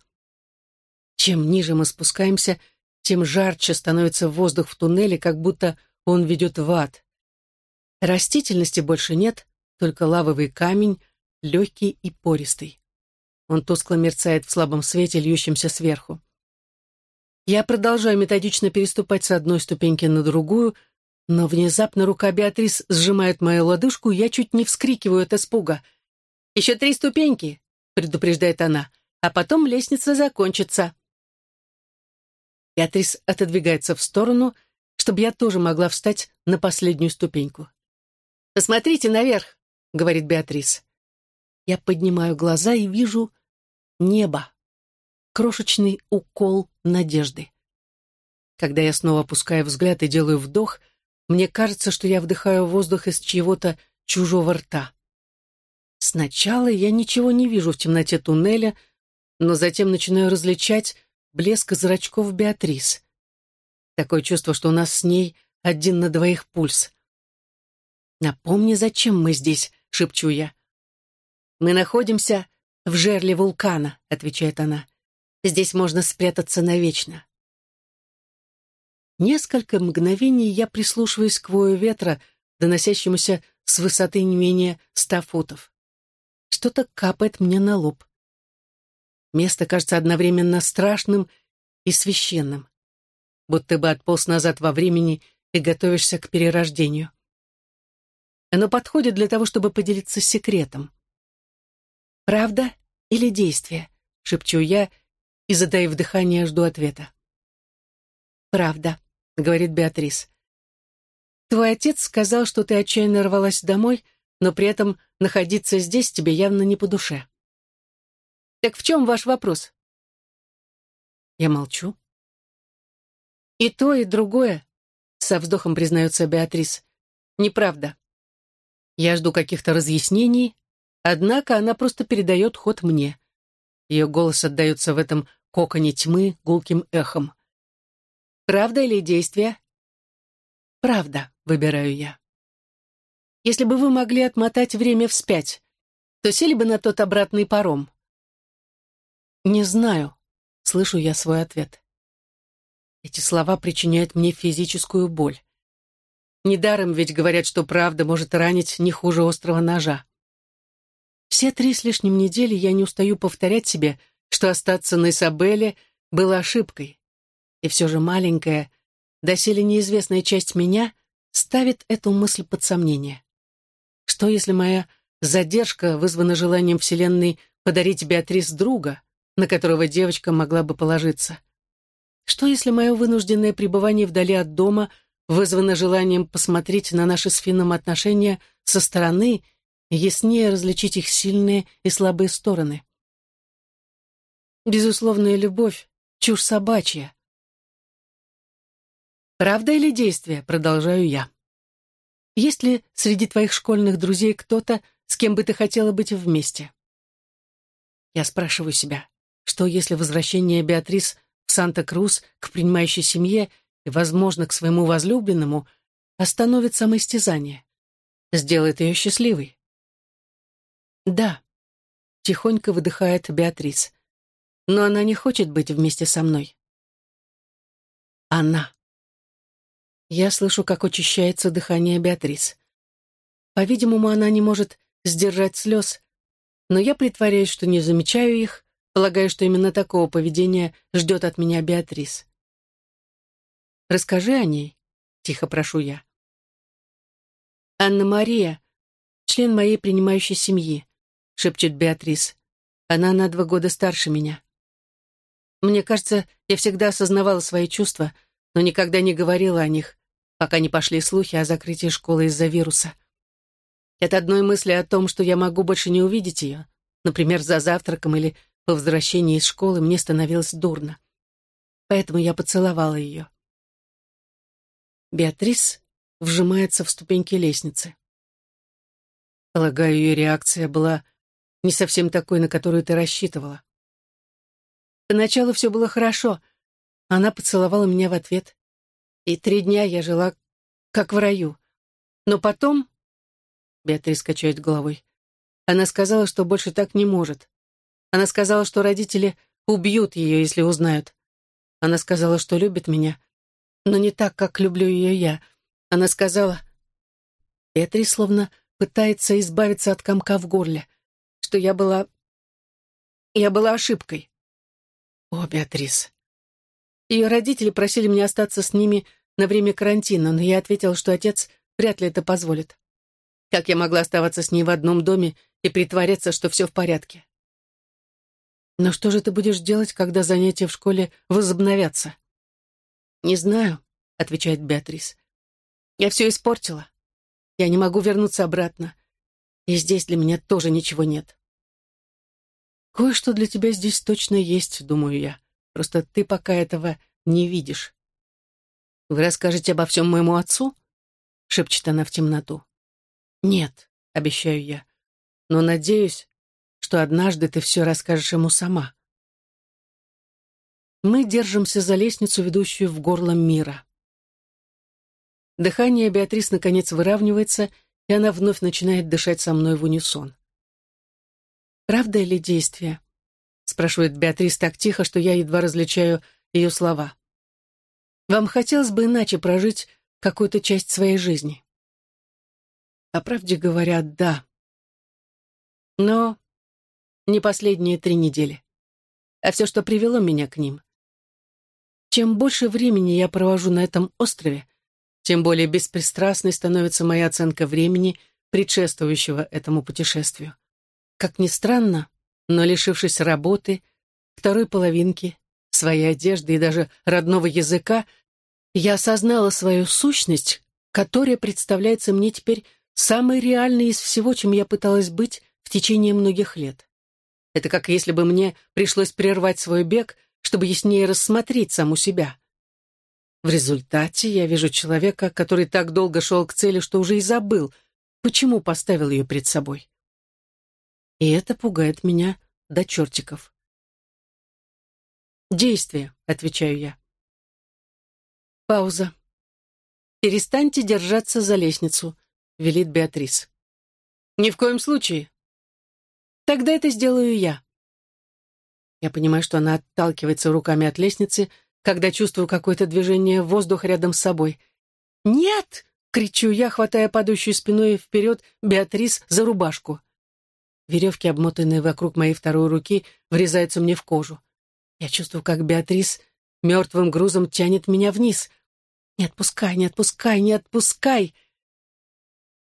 Чем ниже мы спускаемся, тем жарче становится воздух в туннеле, как будто он ведет в ад. Растительности больше нет, только лавовый камень, легкий и пористый. Он тускло мерцает в слабом свете, льющемся сверху. Я продолжаю методично переступать с одной ступеньки на другую, но внезапно рука Беатрис сжимает мою лодыжку, и я чуть не вскрикиваю от испуга. «Еще три ступеньки», — предупреждает она, «а потом лестница закончится». Беатрис отодвигается в сторону, чтобы я тоже могла встать на последнюю ступеньку. «Посмотрите наверх», — говорит Беатрис. Я поднимаю глаза и вижу небо. Крошечный укол надежды. Когда я снова опускаю взгляд и делаю вдох — мне кажется, что я вдыхаю воздух из чьего-то чужого рта. Сначала я ничего не вижу в темноте туннеля, но затем начинаю различать блеск зрачков Беатрис. Такое чувство, что у нас с ней один на двоих пульс. «Напомни, зачем мы здесь?» — шепчу я. «Мы находимся в жерле вулкана», — отвечает она. «Здесь можно спрятаться навечно». Несколько мгновений я прислушиваюсь к вою ветра, доносящемуся с высоты не менее ста футов. Что-то капает мне на лоб. Место кажется одновременно страшным и священным, будто бы отполз назад во времени и готовишься к перерождению. Оно подходит для того, чтобы поделиться секретом. «Правда или действие?» — шепчу я и, задая дыхание, жду ответа. «Правда», — говорит Беатрис. «Твой отец сказал, что ты отчаянно рвалась домой, но при этом находиться здесь тебе явно не по душе». «Так в чем ваш вопрос?» Я молчу. «И то, и другое», — со вздохом признается Беатрис. «Неправда. Я жду каких-то разъяснений, однако она просто передает ход мне. Ее голос отдается в этом коконе тьмы гулким эхом. Правда или действие? Правда, выбираю я. Если бы вы могли отмотать время вспять, то сели бы на тот обратный паром. Не знаю, слышу я свой ответ. Эти слова причиняют мне физическую боль. Недаром ведь говорят, что правда может ранить не хуже острого ножа. Все три с лишним недели я не устаю повторять себе, что остаться на Исабеле было ошибкой. И все же маленькая, доселе неизвестная часть меня ставит эту мысль под сомнение. Что если моя задержка вызвана желанием Вселенной подарить Беатрис друга, на которого девочка могла бы положиться? Что если мое вынужденное пребывание вдали от дома — вызвано желанием посмотреть на наши с Финном отношения со стороны и яснее различить их сильные и слабые стороны. Безусловная любовь — чушь собачья. «Правда или действие?» — продолжаю я. «Есть ли среди твоих школьных друзей кто-то, с кем бы ты хотела быть вместе?» Я спрашиваю себя, что если возвращение Беатрис в Санта-Крус к принимающей семье — и, возможно, к своему возлюбленному, остановит самоистязание, сделает ее счастливой. «Да», — тихонько выдыхает Беатрис, «но она не хочет быть вместе со мной». «Она». Я слышу, как очищается дыхание Беатрис. По-видимому, она не может сдержать слез, но я притворяюсь, что не замечаю их, полагая, что именно такого поведения ждет от меня Беатрис. Расскажи о ней», — тихо прошу я. «Анна-Мария, член моей принимающей семьи», — шепчет Беатрис. «Она на два года старше меня. Мне кажется, я всегда осознавала свои чувства, но никогда не говорила о них, пока не пошли слухи о закрытии школы из-за вируса. От одной мысли о том, что я могу больше не увидеть ее, например, за завтраком или по возвращении из школы, мне становилось дурно. Поэтому я поцеловала ее. Беатрис вжимается в ступеньки лестницы. Полагаю, ее реакция была не совсем такой, на которую ты рассчитывала. Поначалу все было хорошо. Она поцеловала меня в ответ. И три дня я жила как в раю. Но потом... Беатрис качает головой. Она сказала, что больше так не может. Она сказала, что родители убьют ее, если узнают. Она сказала, что любит меня, но не так, как люблю ее я. Она сказала... Петри словно пытается избавиться от комка в горле, что я была... Я была ошибкой. О, Беатрис. Ее родители просили меня остаться с ними на время карантина, но я ответила, что отец вряд ли это позволит. Как я могла оставаться с ней в одном доме и притворяться, что все в порядке? Но что же ты будешь делать, когда занятия в школе возобновятся? «Не знаю», — отвечает Беатрис. «Я все испортила. Я не могу вернуться обратно. И здесь для меня тоже ничего нет». «Кое-что для тебя здесь точно есть, думаю я. Просто ты пока этого не видишь». «Вы расскажете обо всем моему отцу?» — шепчет она в темноту. «Нет», — обещаю я, — «но надеюсь, что однажды ты все расскажешь ему сама». Мы держимся за лестницу, ведущую в горло мира. Дыхание Беатрис наконец выравнивается, и она вновь начинает дышать со мной в унисон. «Правда или действие?» — спрашивает Беатрис так тихо, что я едва различаю ее слова. «Вам хотелось бы иначе прожить какую-то часть своей жизни?» По правде говоря, да. Но не последние три недели, а все, что привело меня к ним. Чем больше времени я провожу на этом острове, тем более беспристрастной становится моя оценка времени, предшествующего этому путешествию. Как ни странно, но лишившись работы, второй половинки, своей одежды и даже родного языка, я осознала свою сущность, которая представляется мне теперь самой реальной из всего, чем я пыталась быть в течение многих лет. Это как если бы мне пришлось прервать свой бег, чтобы яснее рассмотреть саму себя. В результате я вижу человека, который так долго шел к цели, что уже и забыл, почему поставил ее перед собой. И это пугает меня до чертиков. «Действие», — отвечаю я. Пауза. «Перестаньте держаться за лестницу», — велит Беатрис. «Ни в коем случае». «Тогда это сделаю я». Я понимаю, что она отталкивается руками от лестницы, — когда чувствую какое-то движение в воздух рядом с собой. «Нет!» — кричу я, хватая падающую спиной вперед Беатрис за рубашку. Веревки, обмотанные вокруг моей второй руки, врезаются мне в кожу. Я чувствую, как Беатрис мертвым грузом тянет меня вниз. «Не отпускай, не отпускай, не отпускай!»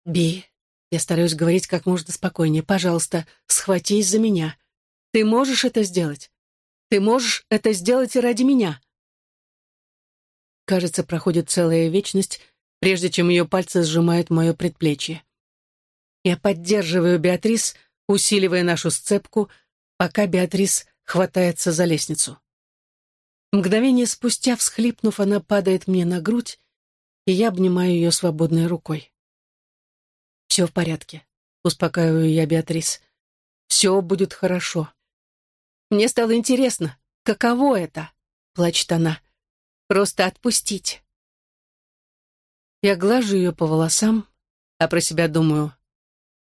«Би!» Я стараюсь говорить как можно спокойнее. «Пожалуйста, схватись за меня. Ты можешь это сделать? Ты можешь это сделать и ради меня?» Кажется, проходит целая вечность, прежде чем ее пальцы сжимают мое предплечье. Я поддерживаю Беатрис, усиливая нашу сцепку, пока Беатрис хватается за лестницу. Мгновение спустя, всхлипнув, она падает мне на грудь, и я обнимаю ее свободной рукой. «Все в порядке», — успокаиваю я Беатрис. «Все будет хорошо». «Мне стало интересно, каково это?» — плачет она. Просто отпустить. Я глажу ее по волосам, а про себя думаю,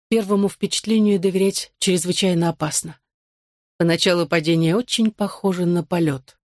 первому впечатлению доверять чрезвычайно опасно. Поначалу падение очень похоже на полет.